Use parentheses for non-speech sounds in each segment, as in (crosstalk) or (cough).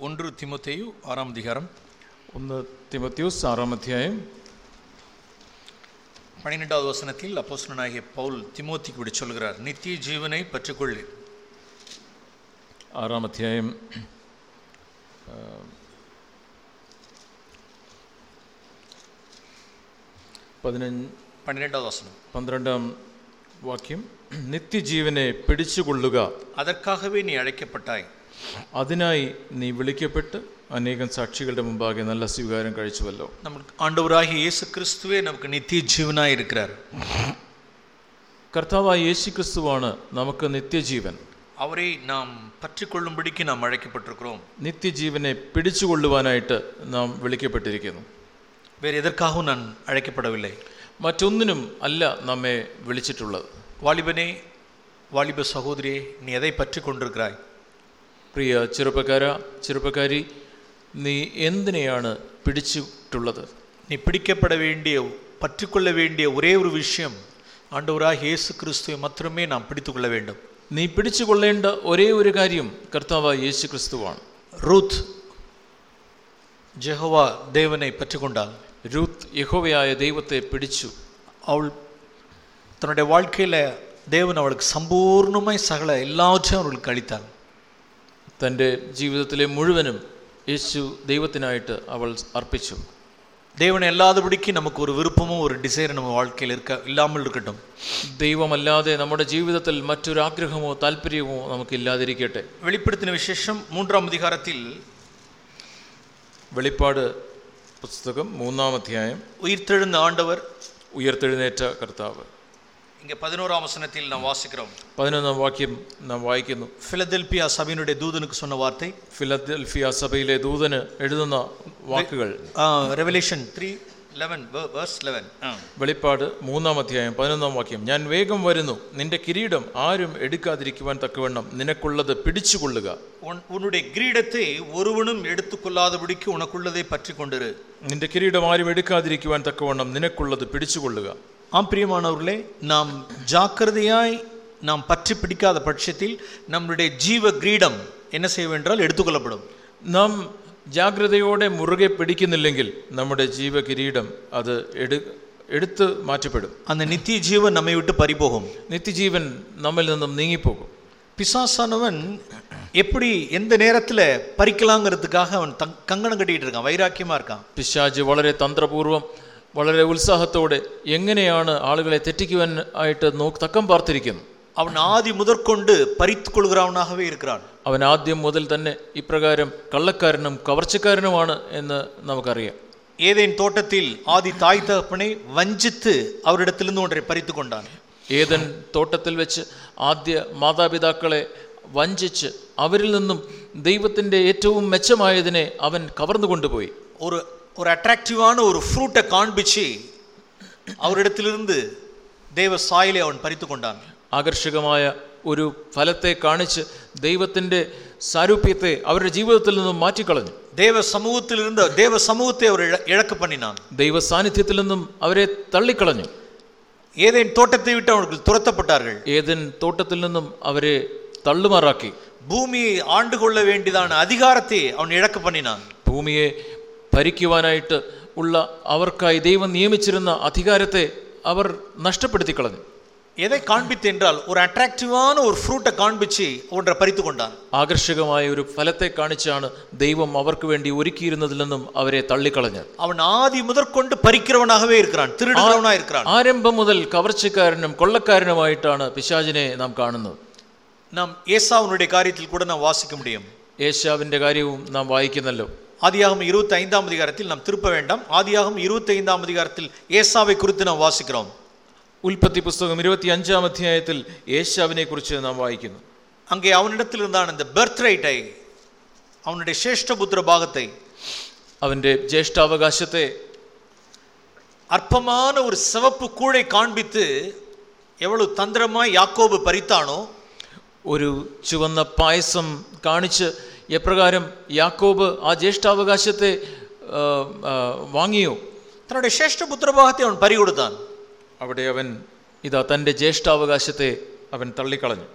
ஒன்று திமுத்தேயு ஆறாம் அதிகாரம் ഒന്ന് തിമത്യൂസ് ആറാം അധ്യായം பன்னிரெண்டாவது வசனத்தில் அப்போஸ்தலனாகிய பவுல் திமோத்திக்கு இப்படி சொல்கிறார் நித்திய ஜீவனை பற்றிக்கொள்ளு ആറാം അധ്യായം ആ, പതിനഞ്ച് பன்னிரெண்டாவது வசனம் പന്ത്രണ്ടാം വാക്യം നിത്യജീവനെ പിടിച്ചുകൊള്ളുക அதற்காகவே நீ அழைக்கப்பட்டாய் അതിനായി നീ വിളിക്കപ്പെട്ട് അനേകം സാക്ഷികളുടെ മുമ്പാകെ നല്ല സ്വീകാരം കഴിച്ചുവല്ലോ. നമുക്ക് നമുക്ക് നിത്യജീവനായി കർത്താവായ യേശു ക്രിസ്തുവാണ് നമുക്ക് നിത്യജീവൻ. അവരെ നാം പറ്റിക്കൊള്ളുമ്പോഴേക്ക് നാം അഴയ്ക്കപ്പെട്ടിരിക്കും നിത്യജീവനെ പിടിച്ചുകൊള്ളുവാനായിട്ട് നാം വിളിക്കപ്പെട്ടിരിക്കുന്നു. വേറെ എതിർക്കാവും നാം അഴയ്ക്കപ്പെടവില്ലേ? മറ്റൊന്നിനും അല്ല നമ്മെ വിളിച്ചിട്ടുള്ളത്. വാലിബനെ വാലിബ സഹോദരിയെ നീ എതൈ പറ്റിക്കൊണ്ടിരിക്കായി പ്രിയ ചെറുപ്പക്കാര ചെറുപ്പക്കാരി നീ എന്തിനെയാണ് പിടിച്ചിട്ടുള്ളത് நீ பிடிக்கப்பட வேண்டிய பற்றிக்கொள்ள வேண்டிய ஒரே ஒரு விஷயம் ஆண்டவராக இயேசு கிறிஸ்துவை മാത്രമേ நாம் பிடித்துக்கொள்ள வேண்டும் നീ പിടിച്ചുകൊള്ളേണ്ട ഒരേ ഒരു കാര്യം കർത്താവായ യേശു ക്രിസ്തുവാണ് ரூத் ஜெகோவா தேவனை பற்றிக்கொண்டாள் രൂത്ത് യഹോവയായ ദൈവത്തെ പിടിച്ചു அவள் தன்னுடைய வாழ்க்கையில் தேவன் அவளுக்கு சம்பூர்ணமாய் சகல எல்லாவற்றையும் அவளுக்கு அளித்தாள் തൻ്റെ ജീവിതത്തിലെ മുഴുവനും യേശു ദൈവത്തിനായിട്ട് അവൾ അർപ്പിച്ചു தேவனை இல்லாதபடிக்கு நமக்கு ஒரு விருப்பமும் ஒரு டிசைர் நம்ம வாழ்க்கையில் இருக்க இல்லாமல் இருக்கட்டும் ദൈവമല്ലാതെ നമ്മുടെ ജീവിതത്തിൽ മറ്റൊരു ആഗ്രഹമോ താല്പര്യമോ നമുക്കില്ലാതിരിക്കട്ടെ வெளிப்படுத்தின விசேஷம் மூன்றாம் அதிகாரத்தில் വെളിപ്പാട് പുസ്തകം മൂന്നാം അധ്യായം உயிர்த்தெழுந்த ஆண்டவர் ഉയർത്തെഴുന്നേറ്റ കർത്താവ് இங்கே பதினோராம் வசனத்தில் நாம் வாசிக்கிறோம் പതിനൊന്നാം വാക്യം നാം വായിക്കുന്നു பிலதெல்பியா சபையினுடைய தூதனுக்கு சொன்ன வார்த்தை ഫിലദൽഫിയ സഭയിലെ ദൂതന് എഴുതുന്ന വാക്കുകൾ revelation three eleven verse eleven വെളിപ്പാട് മൂന്നാം അധ്യായം പതിനൊന്നാം വാക്യം ഞാൻ വേഗം വരുന്നു നിന്റെ കിരീടം ആരും എടുക്കാതിരിക്കുവാൻ തക്കവണ്ണം നിനക്കുള്ളത് പിടിച്ചുകൊള്ളുക உன் உன்னுடைய கிரீடத்தை ஒருவனும் எடுத்துக்கொள்ளாதபடிக்கு உனக்குள்ளதை பற்றி கொண்டிரு നിന്റെ കിരീടം ആരും എടുക്കാതിരിക്കുവാൻ തക്കവണ്ണം നിനക്കുള്ളത് പിടിച്ചുകൊള്ളുക ஆம் பிரியமானவர்களே நாம் ஜாக்கிரதையாய் நாம் பற்றி பிடிக்காத பட்சத்தில் நம்முடைய ஜீவ கிரீடம் என்ன செய்ய வேண்டால் எடுத்துக்கொள்ளப்படும் നാം ജാഗ്രതയോടെ മുറുകെ പിടിക്കുന്നില്ലെങ്കിൽ നമ്മുടെ ജീവകിരീടം അത് എടു എടുത്ത് മാറ്റപ്പെടും அந்த நித்திய ஜீவன் நம்மை விட்டு பறிபோகும் നിത്യജീവൻ നമ്മിൽ നിന്നും നീങ്ങിപ്പോകും பிசாசானவன் எப்படி எந்த நேரத்தில் பறிக்கலாங்கிறதுக்காக அவன் தங் கங்கணம் கட்டிட்டு இருக்கான் வைராக்கியமா இருக்கான் പിശാജ് വളരെ തന്ത്രപൂർവം വളരെ ഉത്സാഹത്തോടെ എങ്ങനെയാണ് ആളുകളെ തെറ്റിക്കുവാൻ ആയിട്ട് തക്കം പാർത്തിരിക്കുന്നു അവൻ ആദ്യം മുതൽക്കൊണ്ട് പരിത്തുകൊള്ളുകാവനാകവേ ഇരിക്കാൻ അവൻ ആദ്യം മുതൽ തന്നെ ഇപ്രകാരം കള്ളക്കാരനും കവർച്ചക്കാരനുമാണ് എന്ന് നമുക്കറിയാം. ഏതേൻ തോട്ടത്തിൽ ആദ്യ തായ് തകപ്പനെ വഞ്ചിത്ത് അവരിടത്തിൽ നിന്നുകൊണ്ടേ പരിത്തുകൊണ്ടാണ് ഏതൻ തോട്ടത്തിൽ വെച്ച് ആദ്യ മാതാപിതാക്കളെ വഞ്ചിച്ച് അവരിൽ നിന്നും ദൈവത്തിന്റെ ഏറ്റവും മെച്ചമായതിനെ അവൻ കവർന്നു കൊണ്ടുപോയി ഒരു ஒரு அட்ராக்டிவான ஒரு ஃப்ரூட்டை காண்பிச்சு அவரிடத்திலிருந்து தேவ சாயலை அவன் பறித்து கொண்டான் ആകർഷകമായ ഒരു ഫലത്തെ കാണിച്ച് ദൈവത്തിൻ്റെ സാരൂപ്യത്തെ അവരുടെ ജീവിതത്തിൽ നിന്നും മാറ്റിക്കളഞ്ഞു தேவ சமூகத்திலிருந்து தேவ சமூகத்தை அவர் இழ- இழக்க பண்ணினான் ദൈവ സാന്നിധ്യത്തിൽ നിന്നും അവരെ തള്ളിക്കളഞ്ഞു ஏதேன் தோட்டத்தை விட்டு அவர்கள் துரத்தப்பட்டார்கள் ഏതൻ തോട്ടത്തിൽ നിന്നും അവരെ തള്ളുമാറാക്കി பூமியை ஆண்டு கொள்ள வேண்டியதான அதிகாரத்தை அவன் இழக்க பண்ணினான் ഭൂമിയെ ഭരിക്കുവാനായിട്ട് ഉള്ള അവർക്കായി ദൈവം നിയമിച്ചിരുന്ന അധികാരത്തെ അവർ നഷ്ടപ്പെടുത്തി കളഞ്ഞു எதை காண்பித்து என்றால் ஒரு அட்ராக்டிவான ஒரு ஃப்ரூட்டை காண்பிச்சு ஒன்றை பறித்து கொண்டான் ആകർഷകമായ ഒരു ഫലത്തെ കാണിച്ചാണ് ദൈവം അവർക്ക് വേണ്ടി ഒരുക്കിയിരുന്നതിൽ നിന്നും അവരെ തള്ളിക്കളഞ്ഞത് அவன் ஆதி முதற்கொண்டு பறிக்கிறவனாகவே இருக்கிறான் திருடுகிறவனா இருக்கிறான் ആരംഭം മുതൽ കവർച്ചക്കാരനും കൊള്ളക്കാരനുമായിട്ടാണ് പിശാചിനെ നാം കാണുന്നത് நாம் ஏசாவுனுடைய காரியத்தில் கூட நாம் வாசிக்க முடியும் ഏശാവിൻ്റെ കാര്യവും നാം വായിക്കുന്നല്ലോ ஆதியாகம் இருபத்தி ஐந்தாம் அதிகாரத்தில் நாம் திருப்ப வேண்டாம் ஆதியாகம் இருபத்தி ஐந்தாம் அதிகாரத்தில் ஏசாவை குறித்து நாம் வாசிக்கிறோம் ഉൽപ്പത്തി പുസ്തകം ഇരുപത്തി അഞ്ചാം അധ്യായത്തിൽ ഏശാവിനെ കുറിച്ച് നാം വായിക്കുന്നു அங்கே அவனிடத்தில் இருந்தான இந்த பெர்த் ரைட்டை அவனுடைய சேஷ்டபுத்திர பாகத்தை അവൻ്റെ ജ്യേഷ്ഠാവകാശത്തെ அற்பமான ஒரு சிவப்பு கூழை காண்பித்து எவ்வளவு தந்திரமாய் யாக்கோபு பறித்தானோ ഒരു ചുവന്ന പായസം കാണിച്ച് എപ്രകാരം യാക്കോബ് ആ ജ്യേഷ്ഠാവകാശത്തെ ആ, ആ, വാങ്ങിയോ தன்னுடைய சேஷ்டபுத்திர பாகத்தை அவன் பறி கொடுத்தான் അവിടെ അവൻ ഇതാ തൻ്റെ ജ്യേഷ്ഠാവകാശത്തെ അവൻ തള്ളിക്കളഞ്ഞു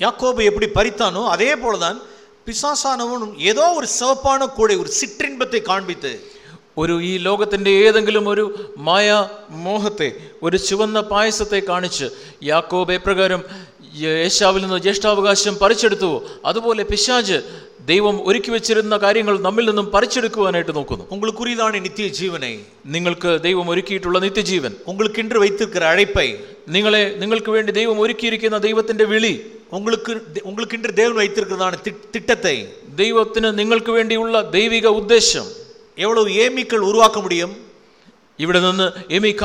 யாக்கோபு எப்படி பறித்தானோ அதே போலதான் பிசாசானவனும் ஏதோ ஒரு சிவப்பான கூடை ஒரு சிற்றின்பத்தை காண்பித்து ഒരു ഈ ലോകത്തിൻ്റെ ഏതെങ്കിലും ഒരു മായ മോഹത്തെ ഒരു ചുവന്ന പായസത്തെ കാണിച്ച് യാക്കോബ് എപ്രകാരം യേശാവിൽ നിന്ന് ജ്യേഷ്ഠാവകാശം പറിച്ചെടുത്തുവോ അതുപോലെ പിശാജ് ദൈവം ഒരുക്കി വെച്ചിരുന്ന കാര്യങ്ങൾ നമ്മിൽ നിന്നും പറിച്ചെടുക്കുവാനായിട്ട് നോക്കുന്നു உங்களுக்குரியதான நித்திய ஜீவனை നിങ്ങൾക്ക് ദൈവം ഒരുക്കിയിട്ടുള്ള നിത്യജീവൻ உங்களுக்கென்று வைத்திருக்கிற அழைப்பை നിങ്ങളെ നിങ്ങൾക്ക് വേണ്ടി ദൈവം ഒരുക്കിയിരിക്കുന്ന ദൈവത്തിന്റെ വിളി உங்களுக்கு உங்களுக்கென்று தேவன் வைத்திருக்கிறதான திட்- திட்டத்தை ദൈവത്തിന് നിങ്ങൾക്ക് വേണ്ടിയുള്ള ദൈവിക ഉദ്ദേശം எவ்வளவு ஏமிக்கள் உருவாக்க முடியும் ഇവിടെ നിന്ന് എമി ഇ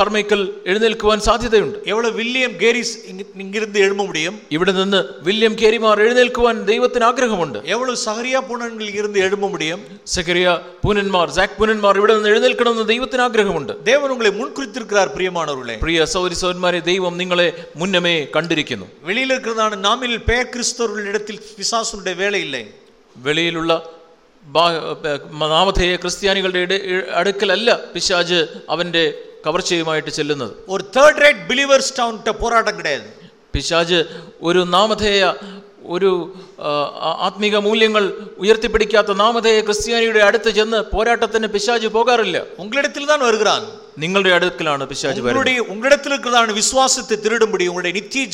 എഴുന്നേൽക്കുവാൻ സാധ്യതയുണ്ട്. എവിടെ വില്യം ഗേരിസ് ഇങ്ങിരുന്ന് എഴുമ മുടിയും ഇവിടെ നിന്ന് വില്യം കേരിമാർ എഴുന്നേൽക്കുവാൻ ദൈവത്തിന് ആഗ്രഹമുണ്ട്. എവിടെ സഹരിയ പൂനനിൽ ഇരുന്ന് എഴുമ മുടിയും സഹറിയ പൂനന്മാർ ജാക് പൂനന്മാർ ഇവിടെ നിന്ന് എഴുന്നേൽക്കണമെന്ന് ദൈവത്തിന് ആഗ്രഹമുണ്ട്. ദേവൻ ഉങ്ങളെ മുൻകുറിച്ചിരിക്കാർ പ്രിയമാണവരുടെ പ്രിയ സൗരി സൗന്മാരെ ദൈവം നിങ്ങളെ മുന്നമേ കണ്ടിരിക്കുന്നു. വെളിയിലിരിക്കുന്നതാണ് നാമിൽ പേ ക്രിസ്തവരുടെ ഇടത്തിൽ വിശ്വാസരുടെ വേളയില്ലേ? വെളിയിലുള്ള നാമധേയ ക്രിസ്ത്യാനികളുടെ അടുക്കലല്ല പിശാജ് അവന്റെ കവർച്ചയുമായിട്ട് ചെല്ലുന്നത്. ഒരു തേർഡ് റേറ്റ് ബിലീവേഴ്സ് ടൗൺ പോരാട്ടം കിടയാത് പിശാജ് ഒരു നാമധേയ ഒരു ആത്മീക മൂല്യങ്ങൾ ഉയർത്തിപ്പിടിക്കാത്ത നാമധേയ ക്രിസ്ത്യാനിയുടെ അടുത്ത് ചെന്ന് പോരാട്ടത്തിന് പിശാജ് പോകാറില്ല. ഉங்களிடத்தில் தான் வருகிறான். നിങ്ങളുടെ അടുക്കലാണ് പിശാച് വരുന്നത്. உங்களிடத்தில் இருக்கிறதான விசுவாசத்தை திருடும்படி உங்களுடைய நித்திய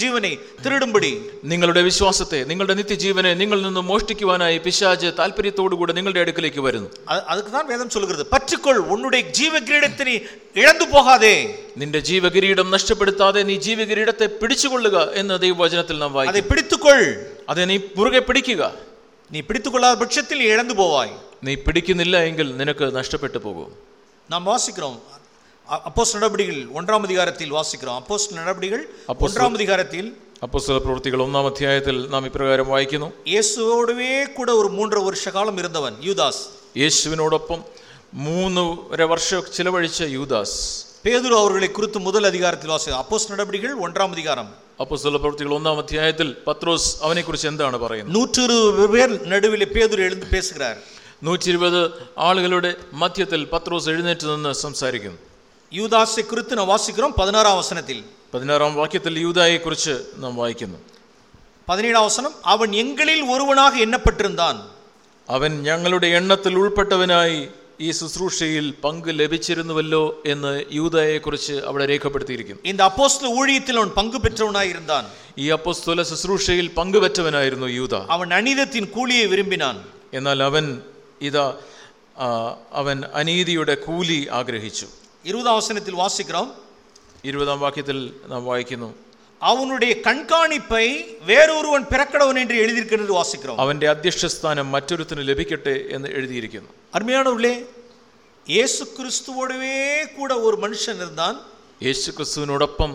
നിങ്ങളുടെ വിശ്വാസത്തെ നിങ്ങളുടെ നിത്യജീവനെ നിങ്ങളിൽ നിന്ന് മോഷ്ടിക്കുവാനായി പിശാച് താല്പര്യത്തോടുകൂടെ നിങ്ങളുടെ അടുക്കിലേക്ക് വരുന്നു. அதுக்கு தான் വേദം சொல்கிறது പറ്റിക്കോൾ உன்னுடைய ஜீவ ഇഴന്നു പോകാതെ. നിന്റെ ജീവകിരീടം നഷ്ടപ്പെടുത്താതെ നീ ജീവകിരീടത്തെ പിടിച്ചുകൊള്ളുക എന്ന് ദൈവവചനത്തിൽ നാം വായിക്കും അതെ നീ മുറുകെ പിടിക്കുക நீ பிடித்துக்கொள்ளாத பட்சத்தில் நீ இழந்து போவாய் നീ പിടിക്കുന്നില്ല എങ്കിൽ നിനക്ക് നഷ്ടപ്പെട്ടു പോകും நாம் வாசிக்கிறோம் அ- அப்போஸ்தலர் நடபடிகள் ஒன்றாம் அதிகாரத்தில் வாசிக்கிறோம் அப்போஸ்தலர் நடபடிகள் அப்போஸ்தலர் ஒன்றாம் அதிகாரத்தில் അപ്പോസ്തല പ്രവൃത്തികൾ ഒന്നാം അധ്യായത്തിൽ നാം ഇപ്രകാരം വായിക്കുന്നു இயேசுவோடவே கூட ஒரு மூன்றரை வருஷ காலம் இருந்தவன் யூதாஸ் യേശുവിനോടൊപ്പം മൂന്നര വർഷം ചിലവഴിച്ച യൂദാസ് பேதுரு அவர்களை குறித்து முதல் அதிகாரத்தில் வாசிக்கிறோம் அப்போஸ் நடபடிகள் ஒன்றாம் அதிகாரம் അപ്പോസ്തല പ്രവൃത്തികൾ ഒന്നാം അധ്യായത്തിൽ പത്രോസ് അവനെക്കുറിച്ച് എന്താണ് പറയുന്നത് நூற்று இருபது பேர் நடுவில் பேதுரு எழுந்து பேசுகிறார் നൂറ്റി ഇരുപത് ആളുകളുടെ മധ്യത്തിൽ പത്രോസ് എഴുന്നേറ്റ് നിന്ന് സംസാരിക്കുന്നു யூதாஸை குறித்து நான் வாசிக்கிறோம் பதினாறாம் வசனத்தில் പതിനാറാം വാക്യത്തിൽ യൂദായെക്കുറിച്ച് നാം വായിക്കുന്നു பதினேழாம் வசனம் அவன் எங்களில் ஒருவனாக எண்ணப்பட்டிருந்தான் അവൻ ഞങ്ങളുടെ എണ്ണത്തിൽ ഉൾപ്പെട്ടവനായി ഈ ശുശ്രൂഷയിൽ പങ്ക് ലഭിച്ചിരുന്നുവല്ലോ എന്ന് യൂദായെക്കുറിച്ച് അവിടെ രേഖപ്പെടുത്തിയിരിക്കുന്നു இந்த அப்போஸ்தல ஊழியத்தில் அவன் பங்கு பெற்றவனாய் இருந்தான் ഈ അപ്പോസ്തല ശുശ്രൂഷയിൽ പങ്കുപറ്റവനായിരുന്നു യൂദ அவன் அநீதத்தின் கூலியை விரும்பினான் എന്നാൽ അവൻ ഇതാ ആ, അവൻ അനീതിയുടെ കൂലി ആഗ്രഹിച്ചു இருபதாம் வசனத்தில் வாசிக்கிறோம் ഇരുപതാം വാക്യത്തിൽ നാം വായിക്കുന്നു அவனுடைய கண்காணிப்பை வேறொருவன் பிறக்கடவன் என்று எழுதியிருக்கிறது வாசிக்கிறோம் അവന്റെ അധ്യക്ഷസ്ഥാനം മറ്റൊരുത്തിന് ലഭിക്കട്ടെ എന്ന് എഴുതിയിരിക്കുന്നു அருமையானவர்களே இயேசு கிறிஸ்துவோடவே கூட ஒரு மனுஷன் இருந்தான் യേശു ക്രിസ്തുവിനോടൊപ്പം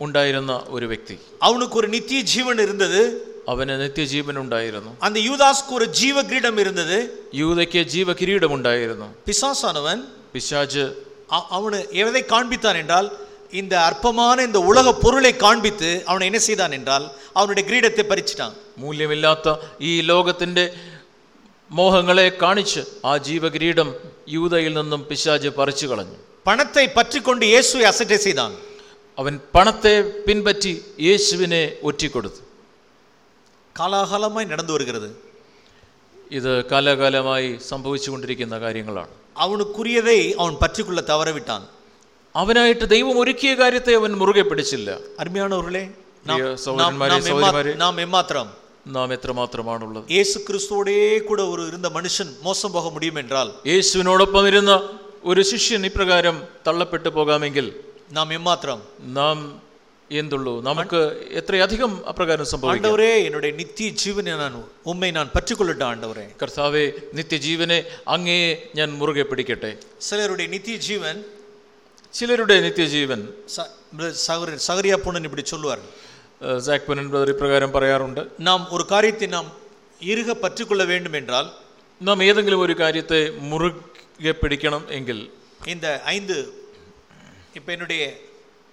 ഉണ്ടായിരുന്ന ഒരു വ്യക്തി அவனுக்கு ஒரு நித்திய ஜீவன் இருந்தது അവന് നിത്യജീവൻ ഉണ്ടായിരുന്നു அந்த யூதாஸ்க்கு ஒரு ஜீவ கிரீடம் இருந்தது യൂതയ്ക്ക് ജീവകിരീടമുണ്ടായിരുന്നു பிசாசானவன் പിശാജ് அ- அவனு எதை காண்பித்தான் என்றால் இந்த அற்பமான இந்த உலக பொருளை காண்பித்து அவனை என்ன செய்தான் என்றால் அவனுடைய கிரீடத்தை பறிச்சிட்டான் മൂല്യമില്ലാത്ത ഈ ലോകത്തിന്റെ മോഹങ്ങളെ കാണിച്ച് ആ ജീവകിരീടം യൂതയിൽ നിന്നും പിശാജ് പറിച്ചു കളഞ്ഞു. പണത്തെ പറ്റിക്കൊണ്ട് യേശുവെ അസറ്റ് ചെയ്താണ്. അവൻ പണത്തെ പിൻപറ്റി യേശുവിനെ ഒറ്റിക്കൊടുത്തു. കാലാകാലമായി നടന്നു വരുന്നത് ഇത് കാലാകാലമായി സംഭവിച്ചുകൊണ്ടിരിക്കുന്ന കാര്യങ്ങളാണ്. അവനുക്കുറിയതേ അവൻ പറ്റിക്കുള്ള തവറവിട്ടാണ് അവനായിട്ട് ദൈവം ഒരുക്കിയ കാര്യത്തെ അവൻ മുറുകെ പിടിച്ചില്ല. അരുമയാണവരുടെ നാം എമ്മാത്രം. நாம் சகோதரன்மாரே, நாம் எம்மா- சகோதரிமாரே. நாம் எம்மாத்திரம் നാം എത്രമാത്രമാണുള്ളത് இயேசு கிறிஸ்துவோடே கூட ஒரு இருந்த மனுஷன் மோசம் போக முடியும் என்றால் യേശുവിനോടൊപ്പം ഇരുന്ന ഒരു ശിഷ്യൻ ഇപ്രകാരം തള്ളപ്പെട്ടു പോകാമെങ്കിൽ நாம் எம்மாத்திரம் നാം എന്തുള്ളൂ നമുക്ക് എത്രയധികം അപ്രകാരം സംഭവിക്കാം ஆண்டவரே என்னுடைய நித்திய ஜீவனை நான் உண்மை நான் பற்றிக்கொள்ளட்டும் ஆண்டவரே കർത്താവെ നിത്യജീവനെ അങ്ങയെ ഞാൻ മുറുകെ പിടിക്കട്ടെ சிலருடைய நித்திய ஜீவன் ചിലരുടെ നിത്യജീവൻ ச- சகோதர சகரியா பொண்ணன் இப்படி சொல்லுவார் ഏഹ്, സാക് പുനൻ ബ്രദർ ഇപ്രകാരം പറയാറുണ്ട് நாம் ஒரு காரியத்தை நாம் இறுக பற்றிக்கொள்ள வேண்டும் என்றால் നാം ഏതെങ്കിലും ഒരു കാര്യത്തെ മുറുകെ പിടിക്കണം എങ്കിൽ இந்த ஐந்து இப்போ என்னுடைய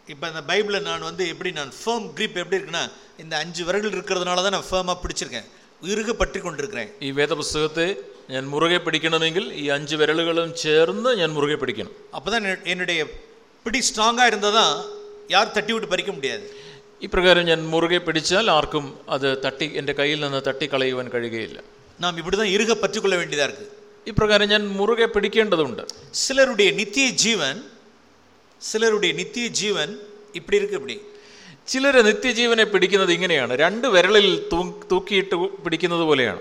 இப்போ இந்த பைபிளை நான் வந்து எப்படி நான் ஃபேம் grip எப்படி இருக்குன்னா இந்த அஞ்சு விரல்கள் இருக்கிறதுனால தான் நான் ஃபேமாக பிடிச்சிருக்கேன் இறுக பற்றி கொண்டிருக்கிறேன் ഈ വേദപുസ്തകത്തെ ഞാൻ മുറുകെ പിടിക്കണമെങ്കിൽ ഈ അഞ്ച് വിരലുകളും ചേർന്ന് ഞാൻ മുറുകെ പിടിക്കണം அப்போ தான் என்னுடைய பிடி ஸ்ட்ராங்காக இருந்தால் தான் யார் தட்டி விட்டு பறிக்க முடியாது ഇപ്രകാരം ഞാൻ മുറുകെ പിടിച്ചാൽ ആർക്കും അത് തട്ടി എന്റെ കയ്യിൽ നിന്ന് തട്ടിക്കളയുവാൻ കഴിയുകയില്ല. നാം ഇവിടുന്ന് ഇരുക പറ്റിക്കൊള്ള വേണ്ടിയതാർക്ക് ഇപ്രകാരം ഞാൻ മുറുകെ പിടിക്കേണ്ടതുണ്ട്. ചിലരുടെ നിത്യ ജീവൻ ചിലരുടെ നിത്യ ജീവൻ ഇപ്പിടി ഇരിക്കും ഇപ്പടി. ചിലർ നിത്യജീവനെ പിടിക്കുന്നത് ഇങ്ങനെയാണ്. രണ്ട് വിരളിൽ തൂക്കിയിട്ട് പിടിക്കുന്നത് പോലെയാണ്.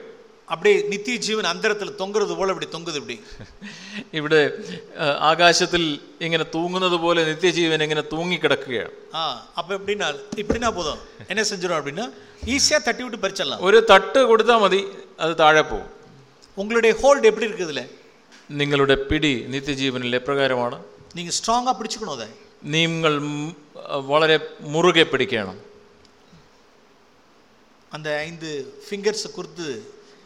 அப்படியே நித்திய ஜீவன் அந்தரத்தில் தொங்குறது போல இப்படி தொங்குது இப்படி ഇവിടെ ആ, ആകാശത്തിൽ ഇങ്ങനെ തൂങ്ങുന്നത് പോലെ നിത്യജീവൻ ഇങ്ങനെ തൂങ്ങിക്കിടക്കുകയാണ് ஆ அப்போ எப்படின்னா இப்படின்னா போதும் என்ன செஞ்சிடும் அப்படின்னா ஈஸியாக தட்டி விட்டு பறிச்சிடலாம் ഒരു തട്ട് കൊടുത്താൽ മതി അത് താഴെ പോകും உங்களுடைய ஹோல்டு எப்படி இருக்குதுல்ல നിങ്ങളുടെ പിടി നിത്യജീവനിൽ എപ്രകാരമാണ് நீங்கள் ஸ்ட்ராங்காக பிடிச்சுக்கணும் அதை നിങ്ങൾ ഉം, വളരെ മുറുകെ പിടിക്കണം அந்த ஐந்து ஃபிங்கர்ஸை குறித்து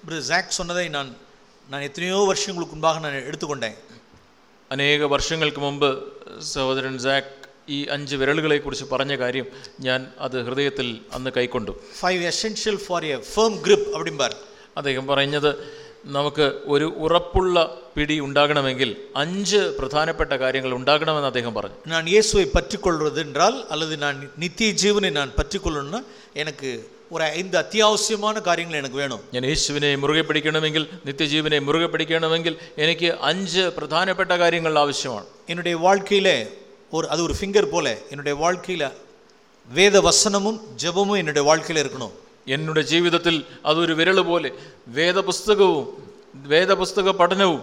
பிரதர் ஜாக் சொன்னதை நான் நான் எத்தனையோ வருஷங்களுக்கு முன்பாக நான் எடுத்துக்கொண்டேன் അനേക വർഷങ്ങൾക്ക് മുമ്പ് സഹോദരൻ സാക്ക് ഈ അഞ്ച് വിരലുകളെ കുറിച്ച് പറഞ്ഞ കാര്യം ഞാൻ അത് ഹൃദയത്തിൽ അന്ന് കൈക്കൊണ്ടു five essential for a firm grip அப்படிம்பார் അദ്ദേഹം പറഞ്ഞത് നമുക്ക് ഒരു ഉറപ്പുള്ള പിടി ഉണ്ടാകണമെങ്കിൽ അഞ്ച് പ്രധാനപ്പെട്ട കാര്യങ്ങൾ ഉണ്ടാകണമെന്ന് അദ്ദേഹം പറഞ്ഞു நான் இயேசுவை பற்றிக்கொள்வது என்றால் அல்லது நான் நித்திய ஜீவனை நான் பற்றிக்கொள்ளணும்னா எனக்கு ஒரு ஐந்து அத்தியாவசியமான காரியங்கள் எனக்கு வேணும் ഞാൻ യേശുവിനെ മുറുകെ പിടിക്കണമെങ്കിൽ നിത്യജീവനെ മുറുകെ പിടിക്കണമെങ്കിൽ എനിക്ക് അഞ്ച് പ്രധാനപ്പെട്ട കാര്യങ്ങൾ ആവശ്യമാണ് என்னுடைய வாழ்க்கையில ஒரு அது ஒரு ஃபிங்கர் போல என்னுடைய வாழ்க்கையில வேத வசனமும் ஜெபமும் என்னுடைய வாழ்க்கையில இருக்கணும் എന്നുടെ ജീവിതത്തിൽ അതൊരു വിരൽ പോലെ വേദപുസ്തകവും വേദപുസ്തക പഠനവും